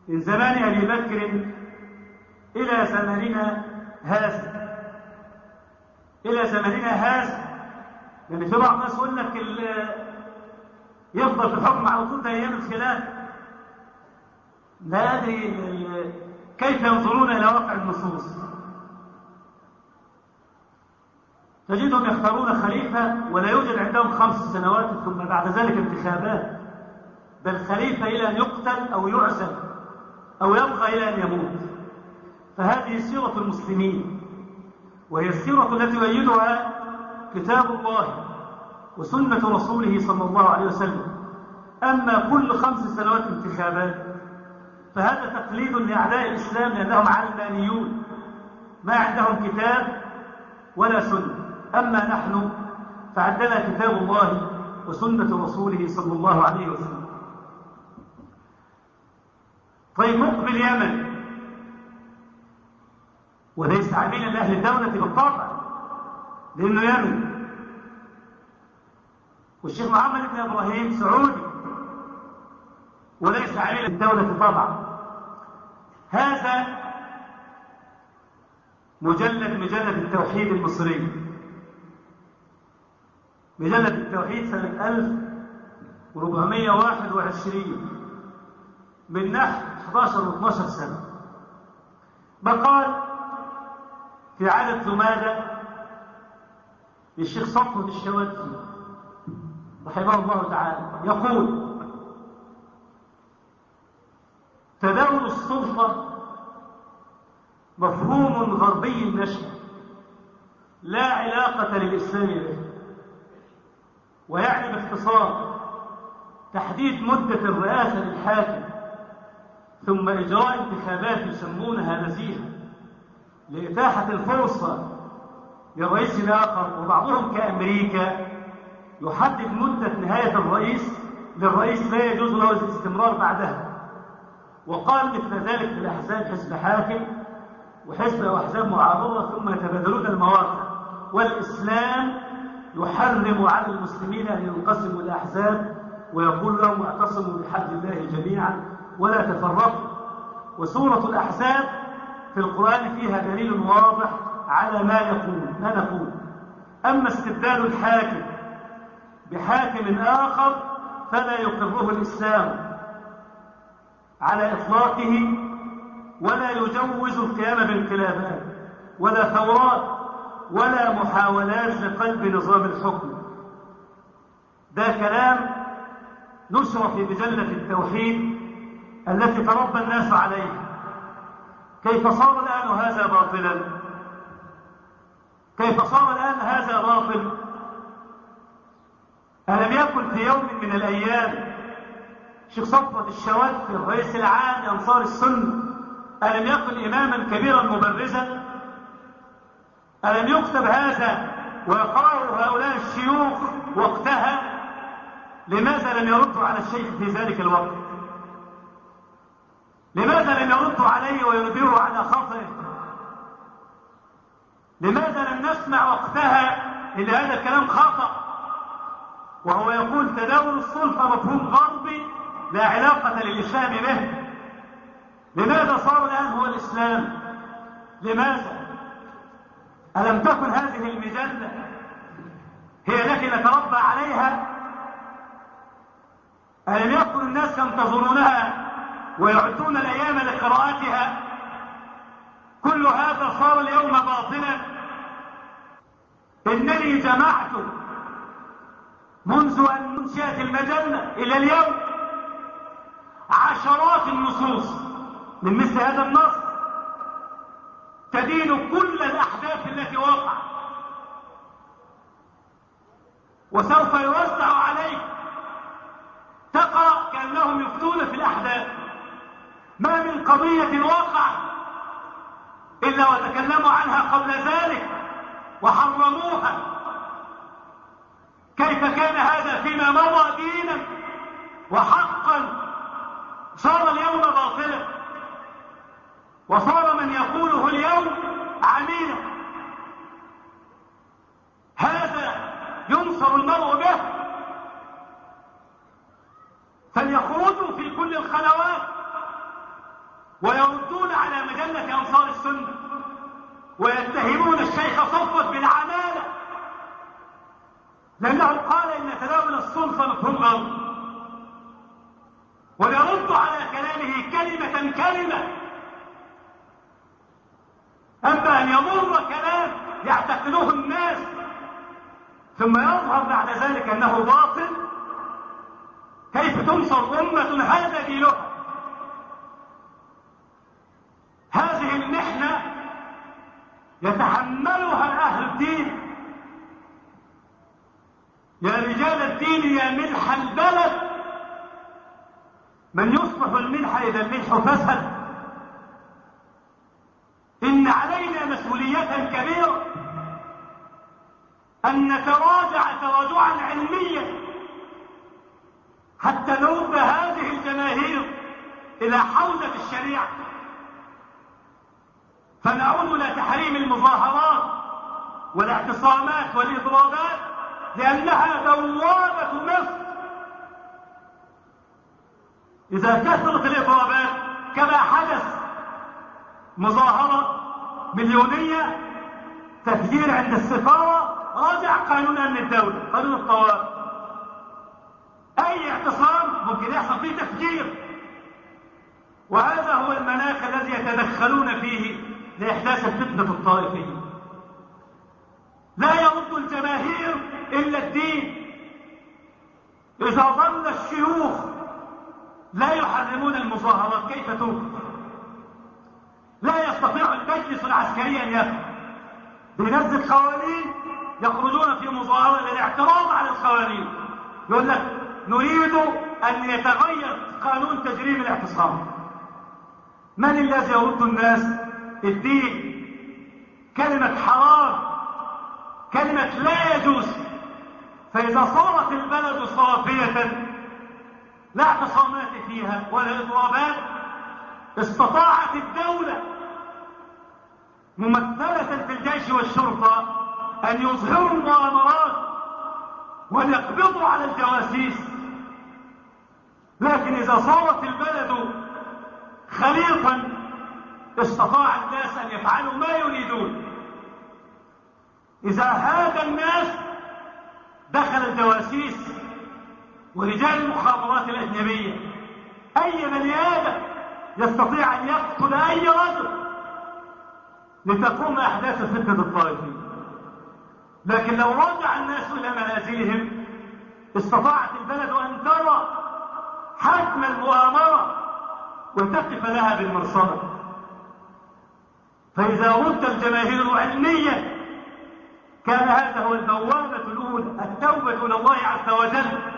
Speaker 2: من زمان أبي بكر إلى زماننا هذا إلى زماننا هذا لأن في بعض الناس يقول لك يفضل في الحكم على طول أيام الخلاف. لا أدري كيف ينظرون إلى واقع النصوص. تجدهم يختارون خليفة ولا يوجد عندهم خمس سنوات ثم بعد ذلك انتخابات. بل خليفة إلى أن يقتل أو يعزل أو يبقى إلى أن يموت. فهذه سيرة المسلمين. وهي السيرة التي يؤيدها كتاب الله. وسنة رسوله صلى الله عليه وسلم. أما كل خمس سنوات انتخابات فهذا تقليد لأعداء الإسلام لأنهم علمانيون. ما عندهم كتاب ولا سنة. أما نحن فعندنا كتاب الله وسنة رسوله صلى الله عليه وسلم. طيب مقبل يمن وليس عاملا لأهل الدولة بالطبع لأنه يمن. والشيخ محمد بن إبراهيم سعودي وليس عميل الدولة طبعا. هذا مجلد مجلة التوحيد المصري. مجلة التوحيد سنة 1421 من نحو 11 و 12 سنة. مقال في عدد زمادة للشيخ صفوة الشواتي. رحمه الله تعالى. يقول تداول السلطة مفهوم غربي النشأ لا علاقة للإسلام به ويعني باختصار تحديد مدة الرئاسة للحاكم ثم إجراء انتخابات يسمونها نزيهة لإتاحة الفرصة للرئيس الآخر وبعضهم كأمريكا يحدد مدة نهاية الرئيس للرئيس لا يجوز له الاستمرار بعدها. وقال مثل ذلك في الأحزاب حزب حاكم وحزب أو أحزاب معارضة ثم يتبادلون المواقع. والإسلام يحرم على المسلمين أن ينقسموا الأحزاب ويقول لهم اعتصموا بحبل الله جميعا ولا تفرقوا. وسورة الأحزاب في القرآن فيها دليل واضح على ما يقول ما نقول. أما استبدال الحاكم بحاكم آخر فلا يقره الإسلام على إطلاقه ولا يجوز القيام بانقلابات ولا ثورات ولا محاولات لقلب نظام الحكم. ده كلام نشر في مجلة التوحيد التي تربى الناس عليها كيف صار الآن هذا باطلا؟ كيف صار الآن هذا باطل؟ ألم يكن في يوم من الأيام شيخ صفوة الشواتفي الرئيس العام لأنصار السنة. ألم يكن إماما كبيرا مبرزا؟ ألم يكتب هذا ويقرأه هؤلاء الشيوخ وقتها؟ لماذا لم يردوا على الشيخ في ذلك الوقت؟ لماذا لم يردوا عليه وينذروا على خطئه لماذا لم نسمع وقتها إن هذا الكلام خطأ؟ وهو يقول تداول السلطة مفهوم غربي لا علاقة للإسلام به. لماذا صار الآن هو الإسلام؟ لماذا؟ ألم تكن هذه المجلة هي التي نتربى عليها؟ ألم يكن الناس ينتظرونها ويعدون الأيام لقراءتها؟ كل هذا صار اليوم باطلا. إنني جمعت منذ أن انشأت المجلة إلى اليوم. عشرات النصوص من مثل هذا النص تدين كل الأحداث التي وقعت. وسوف يوزع عليك تقرأ كأنهم يفتون في الأحداث. ما من قضية وقعت إلا وتكلموا عنها قبل ذلك وحرموها كيف كان هذا فيما مضى دينا وحقا صار اليوم باطلا وصار من يقوله اليوم عميلا. هذا ينصر المرء به. فليخرجوا في كل الخلوات ويردون على مجلة أنصار السنة ويتهمون الشيخ صفوت بالعمالة. لأنه قال إن تداول السلطة مفهوم غلط ويرد على كلامه كلمة كلمة. أما أن يمر كلام يعتقدوه الناس ثم يظهر بعد ذلك أنه باطل كيف تنصر أمة هذا دينها هذه المحنة يتحملها أهل الدين يا رجال الدين يا ملح البلد من يصلح الملح إذا الملح فسد. إن علينا مسؤولية كبيرة أن نتراجع تراجعا علميا حتى نرد هذه الجماهير إلى حوزة الشريعة. فنعود إلى تحريم المظاهرات والاعتصامات والإضرابات لأنها بوابة مصر إذا كثرت الإضرابات كما حدث مظاهرة مليونية تفجير عند السفارة راجع قانون أمن الدولة قانون الطوارئ. أي اعتصام ممكن يحصل فيه تفجير. وهذا هو المناخ الذي يتدخلون فيه لإحداث الفتنة الطائفية. لا يرد الجماهير إلا الدين. إذا ظل الشيوخ لا يحرمون المظاهرات كيف توقف لا يستطيع المجلس العسكري أن يفعل بينزل قوانين يخرجون في مظاهرة للاعتراض على القوانين. يقول لك نريد أن يتغير قانون تجريم الاعتصام. من الذي يرد الناس الدين؟ كلمة حرام كلمة لا يجوز. فإذا صارت البلد صافية لا اعتصامات فيها ولا إضرابات. استطاعت الدولة ممثلة في الجيش والشرطة أن يظهروا المؤامرات ويقبضوا على الجواسيس. لكن إذا صارت البلد خليطا استطاع الناس أن يفعلوا ما يريدون. إذا هاد الناس دخل الجواسيس ورجال المخابرات الأجنبية. أي بني آدم يستطيع أن يقتل أي رجل لتقوم أحداث الفتنة الطائفية لكن لو رجع الناس إلى منازلهم استطاعت البلد أن ترى حجم المؤامرة وتقف لها بالمرصاد فإذا رد الجماهير علميا كان هذا هو البوابة الأولى التوبة إلى الله عز وجل.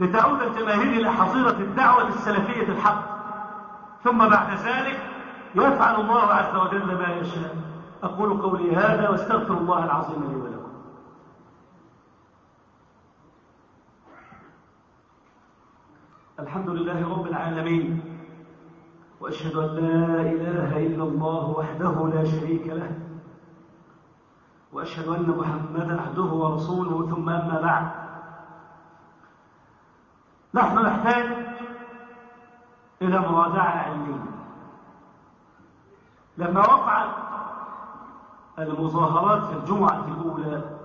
Speaker 2: لتعود الجماهير إلى حصيلة الدعوة السلفية الحق. ثم بعد ذلك يفعل الله عز وجل ما يشاء. أقول قولي هذا واستغفر الله العظيم لي ولكم. الحمد لله رب العالمين. وأشهد أن لا إله إلا الله وحده لا شريك له. وأشهد أن محمدا عبده ورسوله. ثم أما بعد. نحن نحتاج إلى مراجعة علمية لما وقعت المظاهرات في الجمعة الأولى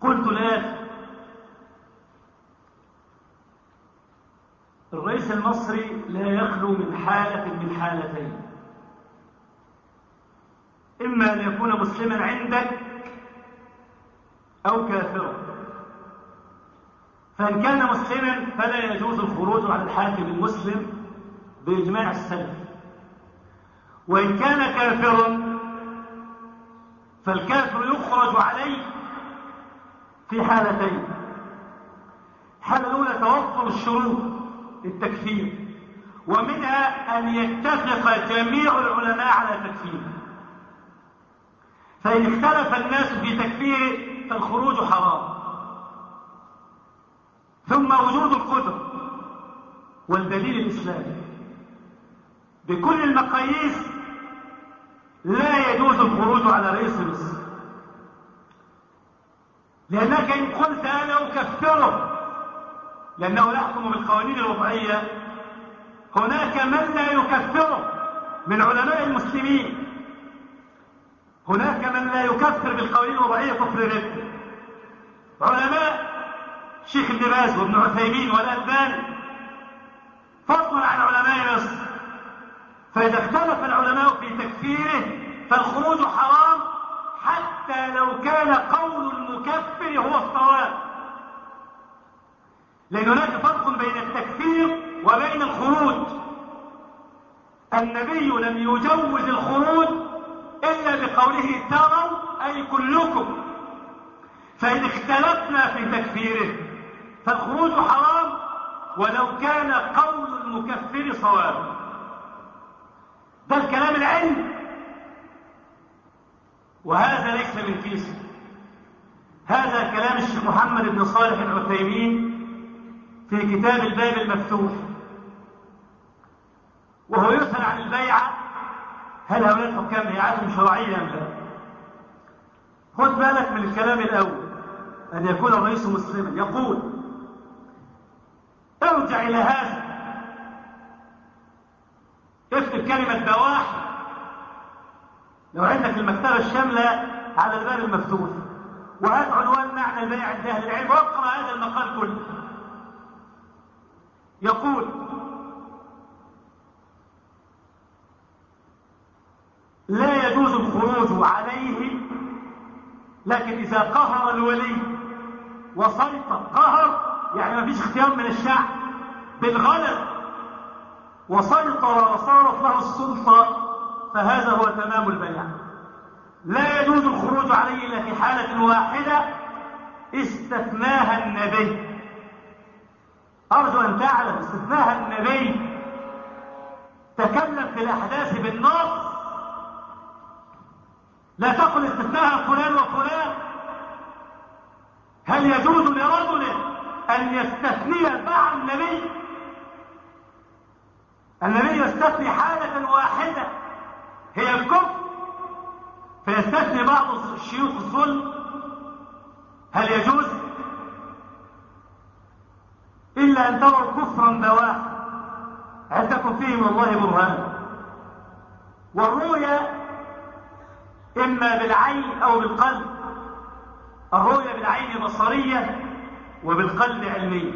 Speaker 2: قلت لك الرئيس المصري لا يخلو من حالة من حالتين. إما أن يكون مسلما عندك أو كافرا. فإن كان مسلما فلا يجوز الخروج على الحاكم المسلم بإجماع السلف. وإن كان كافرا فالكافر يخرج عليه في حالتين. الحالة الأولى توفر الشروط للتكفير ومنها أن يتفق جميع العلماء على تكفيره فإن اختلف الناس في تكفيره فالخروج حرام. ثم وجود القدر والدليل الإسلامي. بكل المقاييس لا يجوز الخروج على رئيس مصر. لأنك إن قلت أنا أكفره لأنه يحكم بالقوانين الوضعية هناك من لا يكفره من علماء المسلمين. هناك من لا يكفر بالقوانين الوضعية كفر رد علماء شيخ ابن باز وابن عثيمين والألباني فضلا عن علماء مصر. فإذا اختلف العلماء في تكفيره فالخروج حرام حتى لو كان قول المكفر هو الصواب. لأن هناك فرق بين التكفير وبين الخروج. النبي لم يجوز الخروج إلا بقوله تروا أي كلكم. فإن اختلفنا في تكفيره فالخروج حرام ولو كان قول المكفر صوابا ده الكلام العلمي وهذا ليس من كيسه هذا كلام الشيخ محمد بن صالح العثيمين في كتاب الباب المفتوح. وهو يسأل عن البيعة. هل هؤلاء الحكام بيعتهم شرعية أم لا؟ خد بالك من الكلام الأول أن يكون الرئيس مسلما. يقول أرجع إلى هذا. اكتب كلمة بواح. لو عندك المكتبة الشاملة على الباب المفتوح. وهات عنوان معنى البيع عند أهل العلم. واقرأ هذا المقال كله. يقول لا يجوز الخروج عليه لكن إذا قهر الولي وسيطر قهر يعني ما فيش اختيار من الشعب. بالغلب وسيطر وصارت له السلطة فهذا هو تمام البيع لا يجوز الخروج عليه إلا في حالة واحدة استثناها النبي. أرجو أن تعلم استثناها النبي. تكلم في الأحداث بالنص. لا تقل استثناها فلان وفلان. هل يجوز لرجل أن يستثني مع النبي. النبي يستثني حالة واحدة هي الكفر. فيستثني بعض الشيوخ الظلم. هل يجوز؟ إلا أن تروا كفرا بواحا عندكم فيه من الله برهان. والرؤيا إما بالعين أو بالقلب. الرؤيا بالعين بصرية. وبالقلب علمية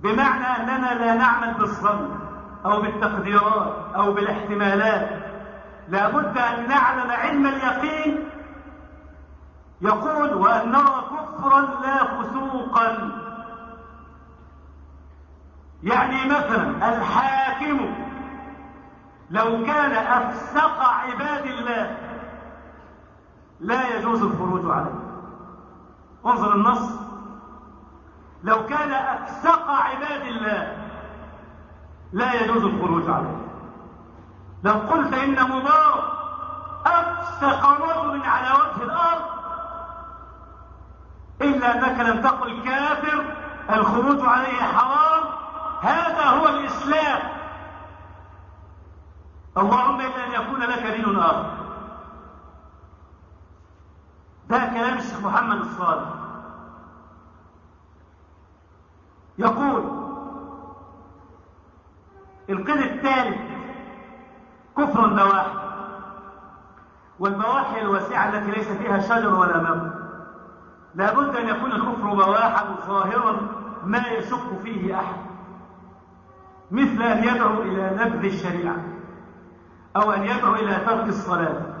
Speaker 2: بمعنى أننا لا نعمل بالظن أو بالتقديرات أو بالاحتمالات. لابد أن نعلم علم اليقين. يقول وأن نرى كفرا لا فسوقا. يعني مثلا الحاكم لو كان أفسق عباد الله لا يجوز الخروج عليه. انظر النص. لو كان أفسق عباد الله لا يجوز الخروج عليه. لو قلت إن مبارك أفسق رجل على وجه الأرض إلا أنك لم تقل كافر الخروج عليه حرام. هذا هو الإسلام. اللهم إلا أن يكون لك دين آخر. ده كلام الشيخ محمد الصالح يقول القيد الثالث كفر البواحي. والبواحي الواسعة التي ليس فيها شجر ولا ماء. لابد أن يكون الكفر بواحا ظاهرا ما يشك فيه أحد. مثل أن يدعو إلى نبذ الشريعة أو أن يدعو إلى ترك الصلاة.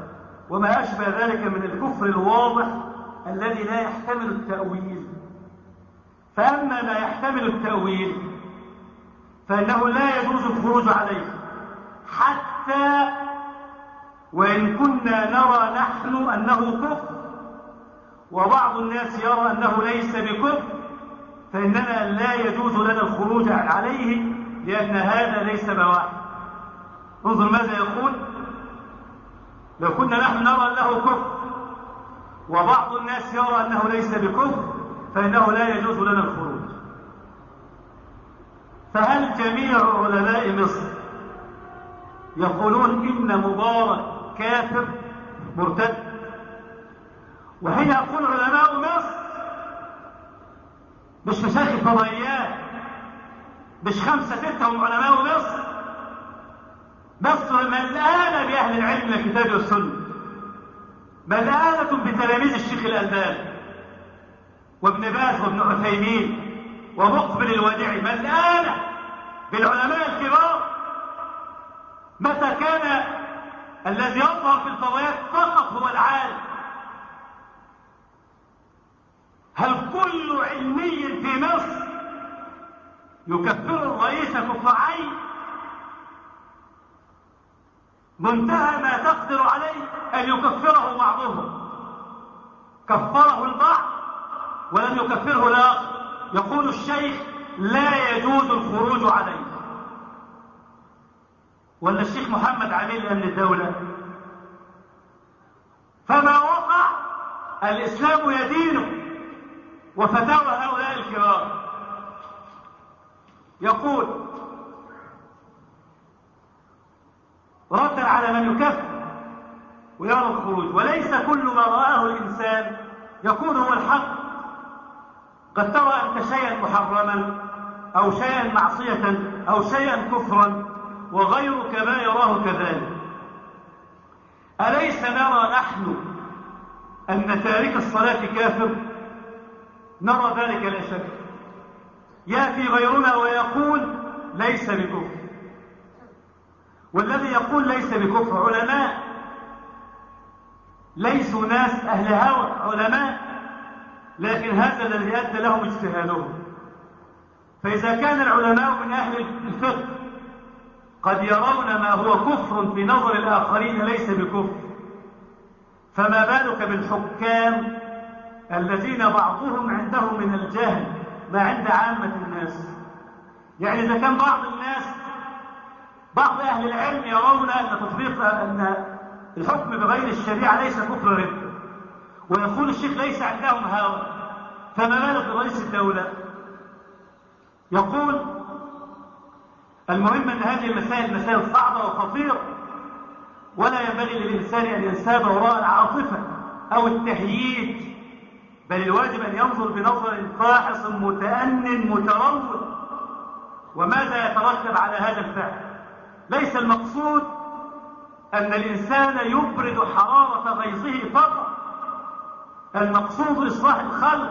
Speaker 2: وما أشبه ذلك من الكفر الواضح الذي لا يحتمل التأويل. فأما ما يحتمل التأويل فإنه لا يجوز الخروج عليه. حتى وإن كنا نرى نحن أنه كفر وبعض الناس يرى أنه ليس بكفر فإننا لا يجوز لنا الخروج عليه لأن هذا ليس بواحد انظر ماذا يقول لو كنا نحن نرى أنه كفر. وبعض الناس يرى أنه ليس بكفر فإنه لا يجوز لنا الخروج. فهل جميع علماء مصر يقولون إن مبارك كافر مرتد؟ وحين يقول علماء مصر مش مشايخ فضائيات مش خمسة ستة هم علماء مصر. مصر ملآنة بأهل العلم من الكتاب والسنة ملآنة بتلاميذ الشيخ الألباني وابن باز وابن عثيمين ومقبل الوديعي ملآنة بالعلماء الكبار متى كان الذي يظهر في الفضائيات فقط هو العالم. هل كل علمي في مصر يكفر الرئيس كفر عين؟ منتهى ما تقدر عليه أن يكفره بعضهم. كفره البعض ولم يكفره الآخر. يقول الشيخ لا يجوز الخروج عليه. ولا الشيخ محمد عميل أمن الدولة. فما وقع الإسلام يدينه وفتاوى هؤلاء الكرام يقول ردا على من يكفر ويرى الخروج. وليس كل ما رآه الإنسان يكون هو الحق. قد ترى أنت شيئا محرما أو شيئا معصية أو شيئا كفرا وغيرك ما يراه كذلك. أليس نرى نحن أن تارك الصلاة كافر؟ نرى ذلك لا شك. يأتي غيرنا ويقول ليس بكفر. والذي يقول ليس بكفر علماء ليسوا ناس أهل هوى علماء لكن هذا الذي أدى لهم اجتهادهم. فإذا كان العلماء من أهل الفقه قد يرون ما هو كفر في نظر الآخرين ليس بكفر. فما بالك بالحكام الذين بعضهم عنده من الجهل ما عند عامة الناس؟ يعني إذا كان بعض الناس بعض أهل العلم يرون أن تطبيق أن الحكم بغير الشريعة ليس كفر رد. ويقول الشيخ ليس عندهم هوى. فما بالك برئيس الدولة؟ يقول المهم أن هذه المسائل مسائل صعبة وخطيرة ولا ينبغي للإنسان أن ينساب وراء العاطفة أو التهييج بل الواجب أن ينظر بنظر فاحص متأن متروض وماذا يترتب على هذا الفعل؟ ليس المقصود أن الإنسان يبرد حرارة غيظه فقط. المقصود إصلاح الخلق.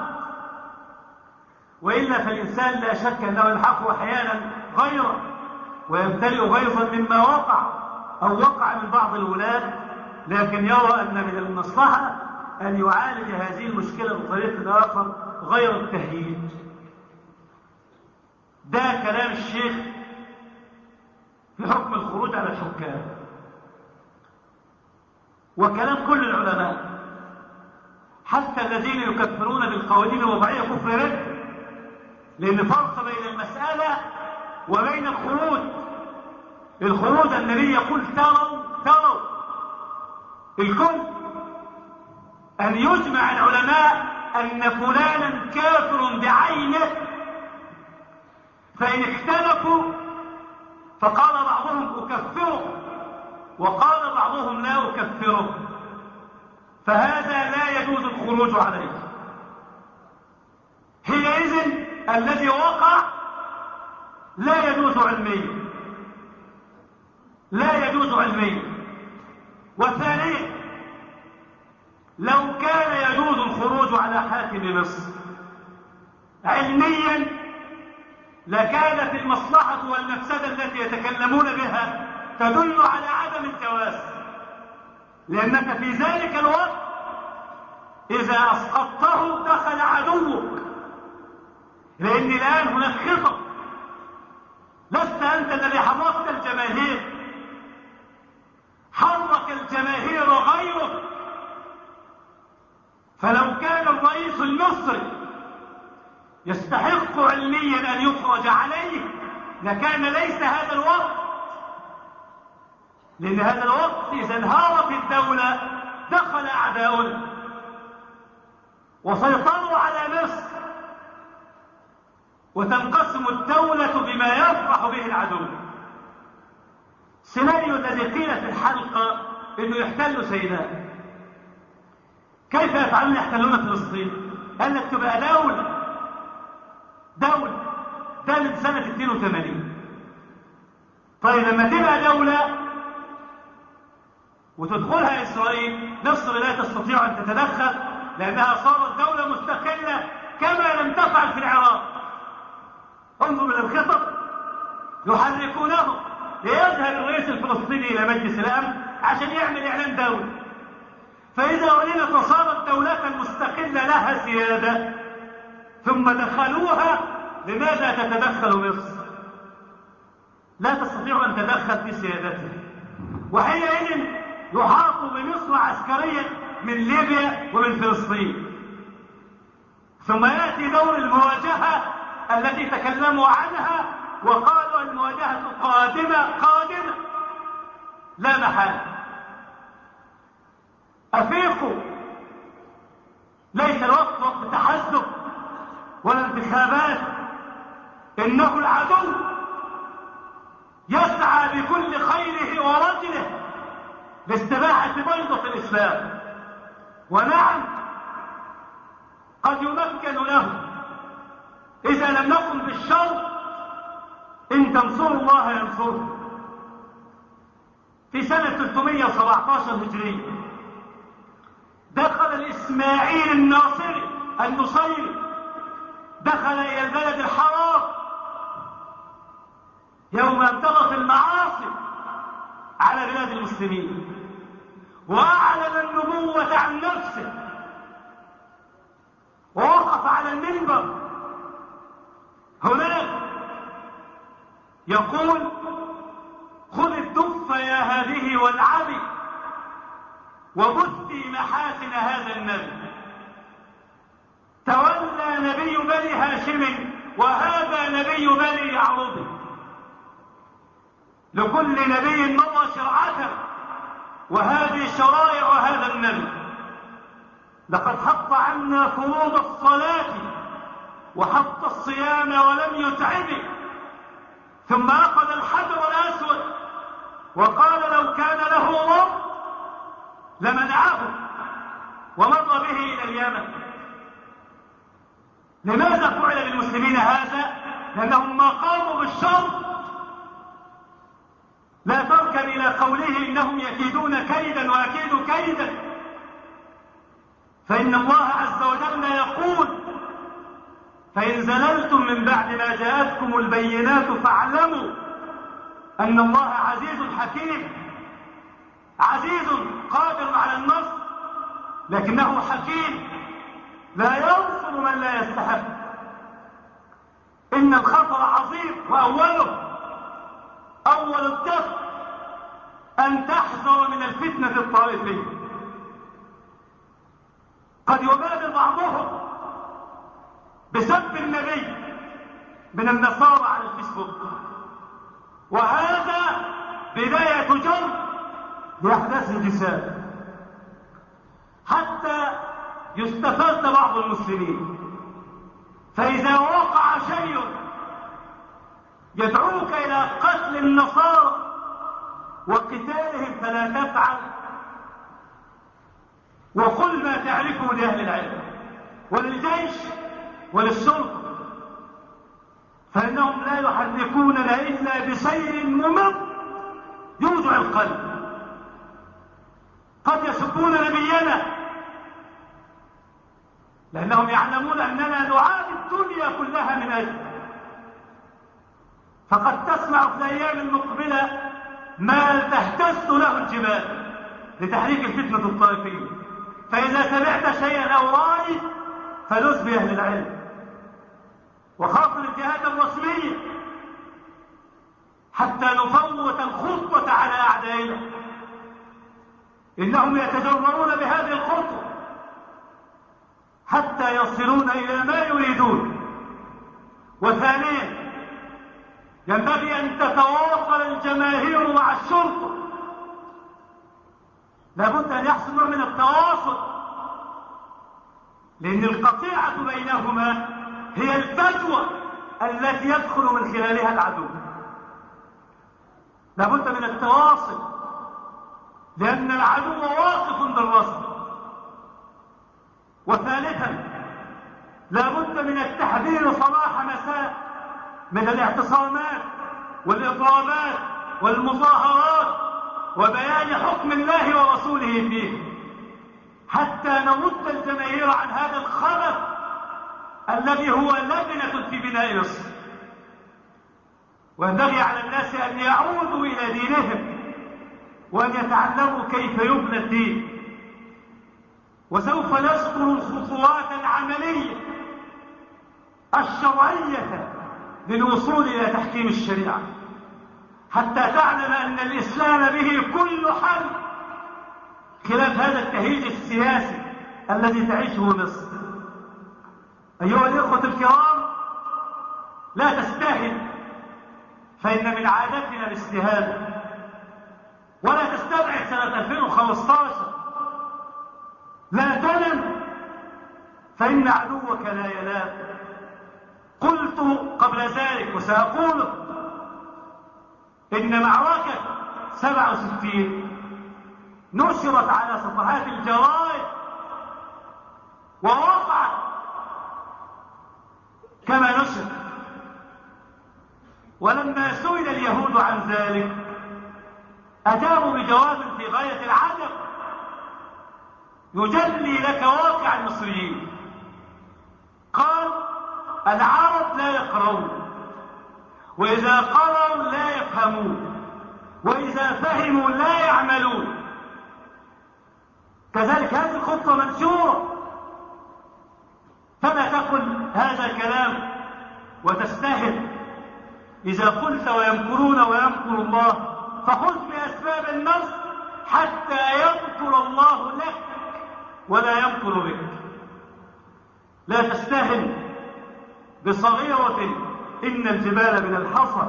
Speaker 2: وإلا فالإنسان لا شك أنه يلحقه أحيانا غيره ويمتلئ غيظا مما وقع أو وقع من بعض الولاة لكن يرى أن من المصلحة أن يعالج هذه المشكلة بطريقة آخر غير التهييج. ده كلام الشيخ في حكم الخروج على الحكام. وكلام كل العلماء حتى الذين يكفرون بالقوانين الوضعية كفر رد لأن فرق بين المسألة وبين الخروج. الخروج النبي يقول تروا تروا. الكل أن يجمع العلماء أن فلانا كافر بعينه فإن اختلفوا فقال بعضهم أكفره وقال بعضهم لا أكفره فهذا لا يجوز الخروج عليه حينئذ الذي وقع لا يجوز علميا لا يجوز علميا وثانيا لو كان يجوز الخروج على حاكم مصر علميا لكانت المصلحة والمفسدة التي يتكلمون بها تدل على عدم الجواز. لأنك في ذلك الوقت إذا أسقطته دخل عدوك. لأن الآن هناك خطط لست أنت الذي حركت الجماهير. حرك الجماهير غيرك. فلو كان الرئيس المصري يستحق علميا أن يخرج عليه لكان ليس هذا الوقت. لأن هذا الوقت إذا انهارت الدولة دخل أعداؤنا وسيطروا على مصر. وتنقسم الدولة بما يفرح به العدو. السيناريو الذي قيل في الحلقة إنه يحتل سيناء كيف يفعلون يحتلون فلسطين؟ قال لك تبقى دولة دولة من سنة 82 طيب لما تبقى دولة وتدخلها إسرائيل مصر لا تستطيع أن تتدخل لأنها صارت دولة مستقلة كما لم تفعل في العراق. انظر إلى الخطط يحركونه ليذهب الرئيس الفلسطيني إلى مجلس الأمن عشان يعمل إعلان دولة فإذا أعلنت وصارت دولة مستقلة لها سيادة ثم دخلوها لماذا تتدخل مصر؟ لا تستطيع أن تدخل في سيادتها. وحينئذ يحاط بمصر عسكريا من ليبيا ومن فلسطين. ثم يأتي دور المواجهة التي تكلموا عنها وقالوا المواجهة قادمة قادمة. لا محالة. أفيقوا ليس الوقت وقت تحزب. ولا انتخابات إنه العدو يسعى بكل خيله ورجله لاستباحة بيضة الإسلام. ونعم قد يمكن له. إذا لم نقم بالشر إن تنصروا الله ينصركم. في سنة 317 هجرية دخل الإسماعيل الناصري النصيري دخل إلى البلد الحرام. يوم ابتغت المعاصي على بلاد المسلمين وأعلن النبوة عن نفسه. ووقف على المنبر. هناك يقول خذ الدف يا هذه والعبي وبثي محاسن هذا النبي. تولى نبي بني هاشم وهذا نبي بني يعقوب. لكل نبي مضى شرعته وهذه شرائع هذا النبي. لقد حط عنا فروض الصلاة وحط الصيام ولم يتعبه ثم أخذ الحجر الأسود وقال لو كان له رب لمنعه ومضى به إلى اليمن. لماذا فعل بالمسلمين هذا؟ لأنهم ما قاموا بالشر لا تركن إلى قوله إنهم يكيدون كيدا وأكيد كيدا. فإن الله عز وجل يقول فإن زللتم من بعد ما جاءتكم البينات فاعلموا أن الله عزيز حكيم عزيز قادر على النصر لكنه حكيم. لا ينصر من لا يستحق. إن الخطر عظيم وأوله. أول الدفع أن تحذر من الفتنة الطائفية قد يبادر بعضهم بسب النبي من النصارى على الفيسبوك. وهذا بداية جر لأحداث الجساد. حتى يستفاد بعض المسلمين. فإذا وقع شيء يدعوك إلى قتل النصارى وقتالهم فلا تفعل وقل ما تعرفه لأهل العلم وللجيش وللشرطة فإنهم لا يحركوننا إلا بسير ممر يوجع القلب. قد يسبون نبينا لأنهم يعلمون أننا نعادي الدنيا كلها من أجله فقد تسمع في الأيام المقبلة ما تهتز له الجبال لتحريك الفتنة الطائفية. فإذا سمعت شيئا أو رأي فلز بأهل العلم. وخاف الجهات الرسمية حتى نفوت الخطوة على أعدائنا. إنهم يتجرؤون بهذه الخطوة حتى يصلون إلى ما يريدون. وثانيا ينبغي أن تتواصل الجماهير مع الشرطة. لابد أن يحصل من التواصل لأن القطيعة بينهما هي الفجوة التي يدخل من خلالها العدو. لابد من التواصل لأن العدو واقف بالرصد وثالثا لابد من التحذير صباح مساء من الاعتصامات والإضرابات والمظاهرات وبيان حكم الله ورسوله فيه. حتى نرد الجماهير عن هذا الخبث الذي هو لبنة في بناء مصر. وينبغي على الناس أن يعودوا إلى دينهم وأن يتعلموا كيف يبنى الدين. وسوف نذكر الخطوات العملية الشرعية للوصول إلى تحكيم الشريعة. حتى تعلم أن الإسلام به كل حل خلاف هذا التهيج السياسي الذي تعيشه مصر. أيها الإخوة الكرام لا تستهل فإن من عادتنا الاستهانة. ولا تستبعد سنة 2015 لا تنم فإن عدوك لا ينام. قلت قبل ذلك وسأقول إن معركة 67 نشرت على صفحات الجرائد ووقعت كما نشر. ولما سئل اليهود عن ذلك أجابوا بجواب في غاية العجب. يجلي لك واقع المصريين. قال العرب لا يقرؤون وإذا قرأوا لا يفهمون وإذا فهموا لا يعملون. كذلك هذه الخطة منشورة. فلا تقل هذا الكلام وتستهل؟ إذا قلت ويمكرون ويمكر الله فخذ بأسباب النصر حتى يمكر الله لك. ولا يمكر بك. لا تستهن بصغيرة إن الجبال من الحصى.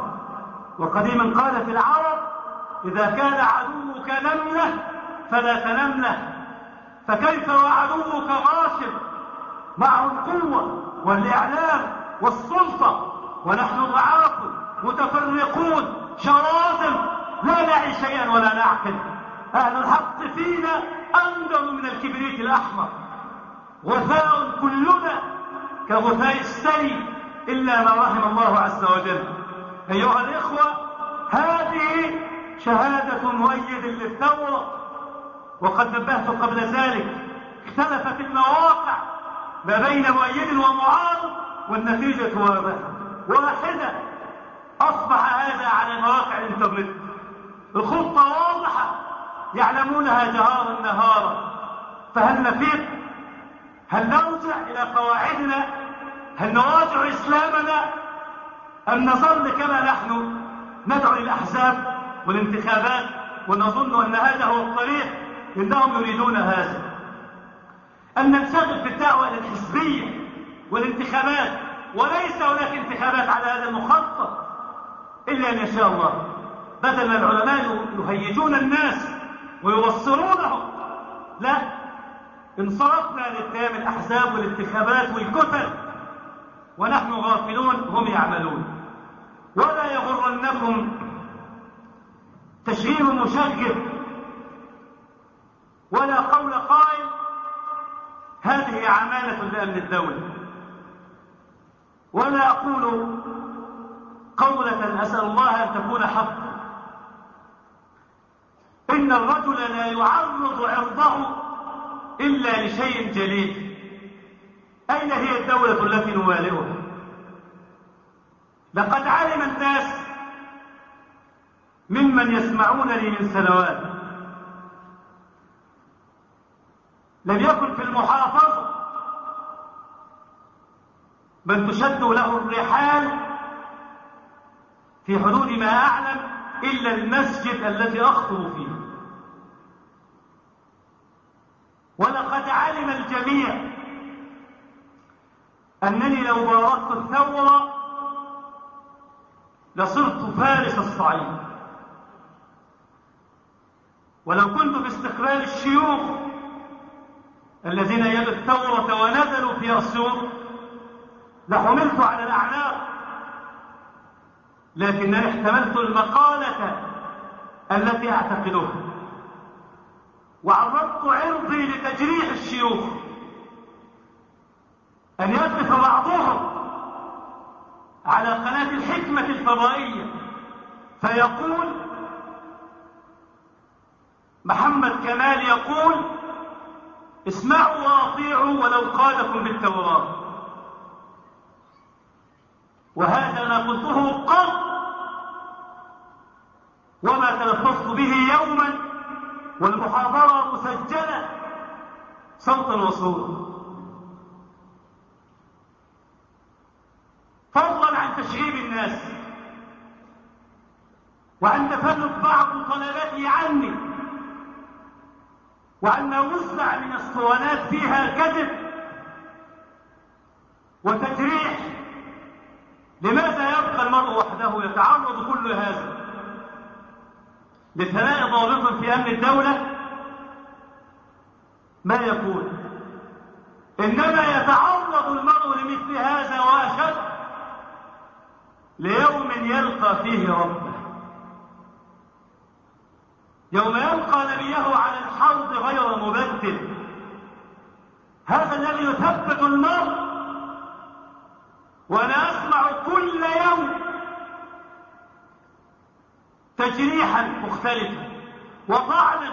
Speaker 2: وقديما قالت العرب إذا كان عدوك نملة فلا تنملة. فكيف وعدوك غاشم؟ معه القوة والإعلام والسلطة. ونحن ضعاف متفرقون شراذم لا نعي شيئا ولا نعقل. أهل الحق فينا أندر من الكبريت الأحمر. غثاء كلنا كغثاء السيل إلا ما رحم الله عز وجل. أيها الإخوة هذه شهادة مؤيد للثورة وقد نبهت قبل ذلك. اختلفت المواقع ما بين مؤيد ومعارض والنتيجة واضحة. واحدة أصبح هذا على مواقع الإنترنت. الخطة واضحة. يعلمونها جهارا نهارا. فهل نفيق؟ هل نرجع إلى قواعدنا؟ هل نراجع إسلامنا؟ أم نظل كما نحن ندعو للأحزاب والانتخابات ونظن أن هذا هو الطريق إنهم يريدون هذا؟ أن ننشغل بالدعوة إلى الحزبية والانتخابات؟ وليس هناك انتخابات على هذا المخطط إلا أن يشاء الله. بدل ما العلماء يهيجون الناس ويوصلونهم. لا انصرفنا لاتهام الأحزاب والانتخابات والكتل ونحن غافلون هم يعملون. ولا يغرنكم تشغيل مشغب ولا قول قائل هذه عمالة لأمن الدولة ولا أقول قولة أسأل الله أن تكون حقا. إن الرجل لا يعرض عرضه إلا لشيء جليل. أين هي الدولة التي نوالئها؟ لقد علم الناس ممن يسمعونني من سنوات. لم يكن في المحافظة من تشد له الرحال في حدود ما أعلم إلا المسجد الذي أخطب فيه. ولقد علم الجميع أنني لو باركت الثورة لصرت فارس الصعيد. ولو كنت في الشيوخ الذين يدوا الثورة ونزلوا في أسيوط لحملت على الأعناق. لكنني احتملت المقالة التي أعتقدها. وعرضت عرضي لتجريح الشيوخ. أن يقف بعضهم على قناة الحكمة الفضائية. فيقول محمد كمال يقول اسمعوا وأطيعوا ولو قالكم بالتوراة. وهذا ما قلته قط وما تلفظت به يوما والمحاضرة مسجلة. صوتا وصورا فضلا عن تشغيب الناس. وعن تفلت بعض طلباتي عني. وأن نوزع من الصوانات فيها كذب وتجريح. لماذا يبقى المرء وحده يتعرض كل هذا؟ لثناء ضابط في أمن الدولة ما يقول إنما يتعرض المرء لمثل هذا وأشد ليوم يلقى فيه ربه. يوم يلقى نبيه على الحوض غير مبدل هذا الذي يثبت المرء وأنا أسمع كل يوم تجريحا مختلفا وطعنا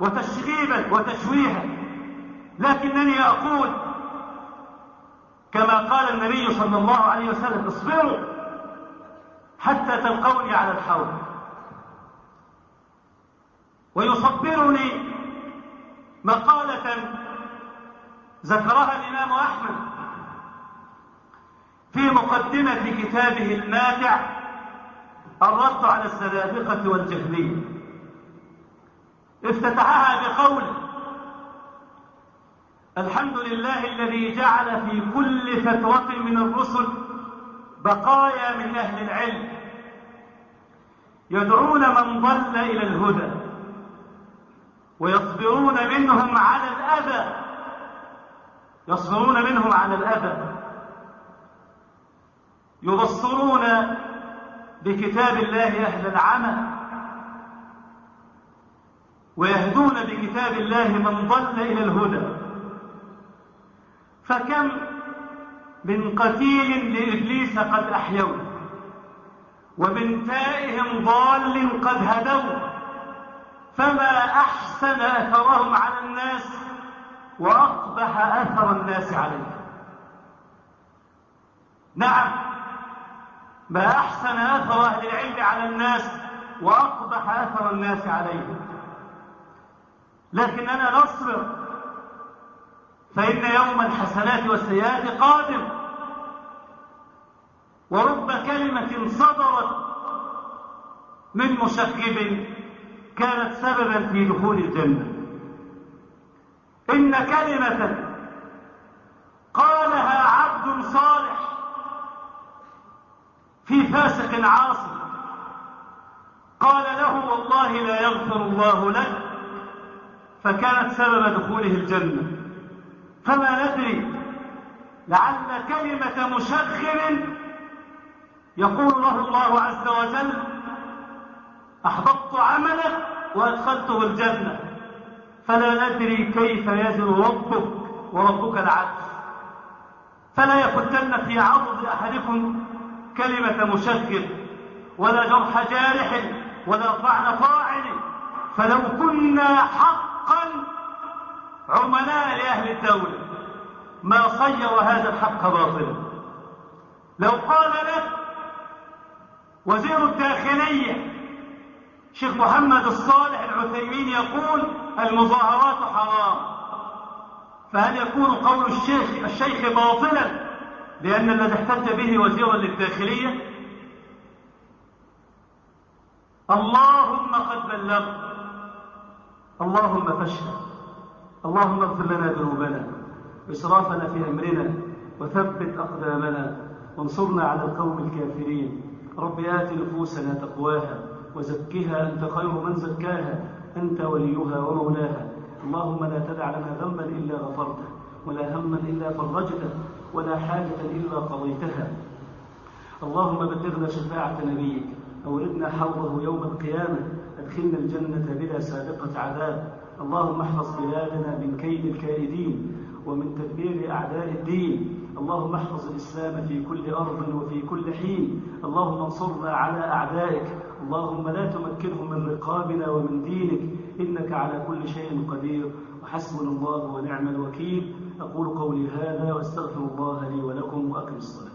Speaker 2: وتشغيبا وتشويها. لكنني أقول كما قال النبي صلى الله عليه وسلم اصبروا حتى تلقوني على الحوض. ويصبرني مقالة ذكرها الإمام أحمد في مقدمة كتابه الماتع الرد على الزنادقة والجهمية. افتتحها بقوله الحمد لله الذي جعل في كل فترة من الرسل بقايا من أهل العلم يدعون من ضل إلى الهدى ويصبرون منهم على الأذى. يصبرون منهم على الأذى. يبصرون بكتاب الله أهل العمى ويهدون بكتاب الله من ضل إلى الهدى. فكم من قتيل لإبليس قد أحيوا ومن تائهم ضال قد هدوا فما أحسن أثرهم على الناس وأقبح أثر الناس عليه. نعم ما أحسن أثر أهل العلم على الناس وأقبح أثر الناس عليه لكننا نصبر فإن يوم الحسنات والسيئات قادم. ورب كلمة صدرت من مشكب كانت سببا في دخول الجنة. إن كلمة قالها عبد صالح في فاسق عاصي. قال له والله لا يغفر الله لك. فكانت سبب دخوله الجنة. فما ندري لعل كلمة مشغل يقول له الله عز وجل أحبطت عملك وأدخلته الجنة. فلا ندري كيف يزن ربك وربك العدل. فلا يفتن في عضد أحدكم كلمة مشغل ولا جرح جارح ولا طعن طاعن. فلو كنا حقا عملاء لأهل الدولة ما صير هذا الحق باطلا. لو قال لك وزير الداخلية شيخ محمد الصالح العثيمين يقول المظاهرات حرام فهل يكون قول الشيخ الشيخ باطلا؟ لأن الذي احتج به وزيرا للداخلية. اللهم قد بلغت. اللهم فاشهد اللهم اغفر لنا ذنوبنا. وإسرافنا في أمرنا. وثبت أقدامنا. وانصرنا على القوم الكافرين. رب آت نفوسنا تقواها. وزكها أنت خير من زكاها. أنت وليها ومولاها. اللهم لا تدع لنا ذنبا إلا غفرته. ولا هما إلا فرجته. ولا حاجة إلا قضيتها. اللهم بلغنا شفاعة نبيك أوردنا حوضه يوم القيامة أدخلنا الجنة بلا سابقة عذاب. اللهم احفظ بلادنا من كيد الكائدين ومن تدبير أعداء الدين. اللهم احفظ الإسلام في كل أرض وفي كل حين. اللهم انصرنا على أعدائك. اللهم لا تمكنهم من رقابنا ومن دينك. إنك على كل شيء قدير. وحسبنا الله ونعم الوكيل. أقول قولي هذا وأستغفر الله لي ولكم وأقم الصلاة.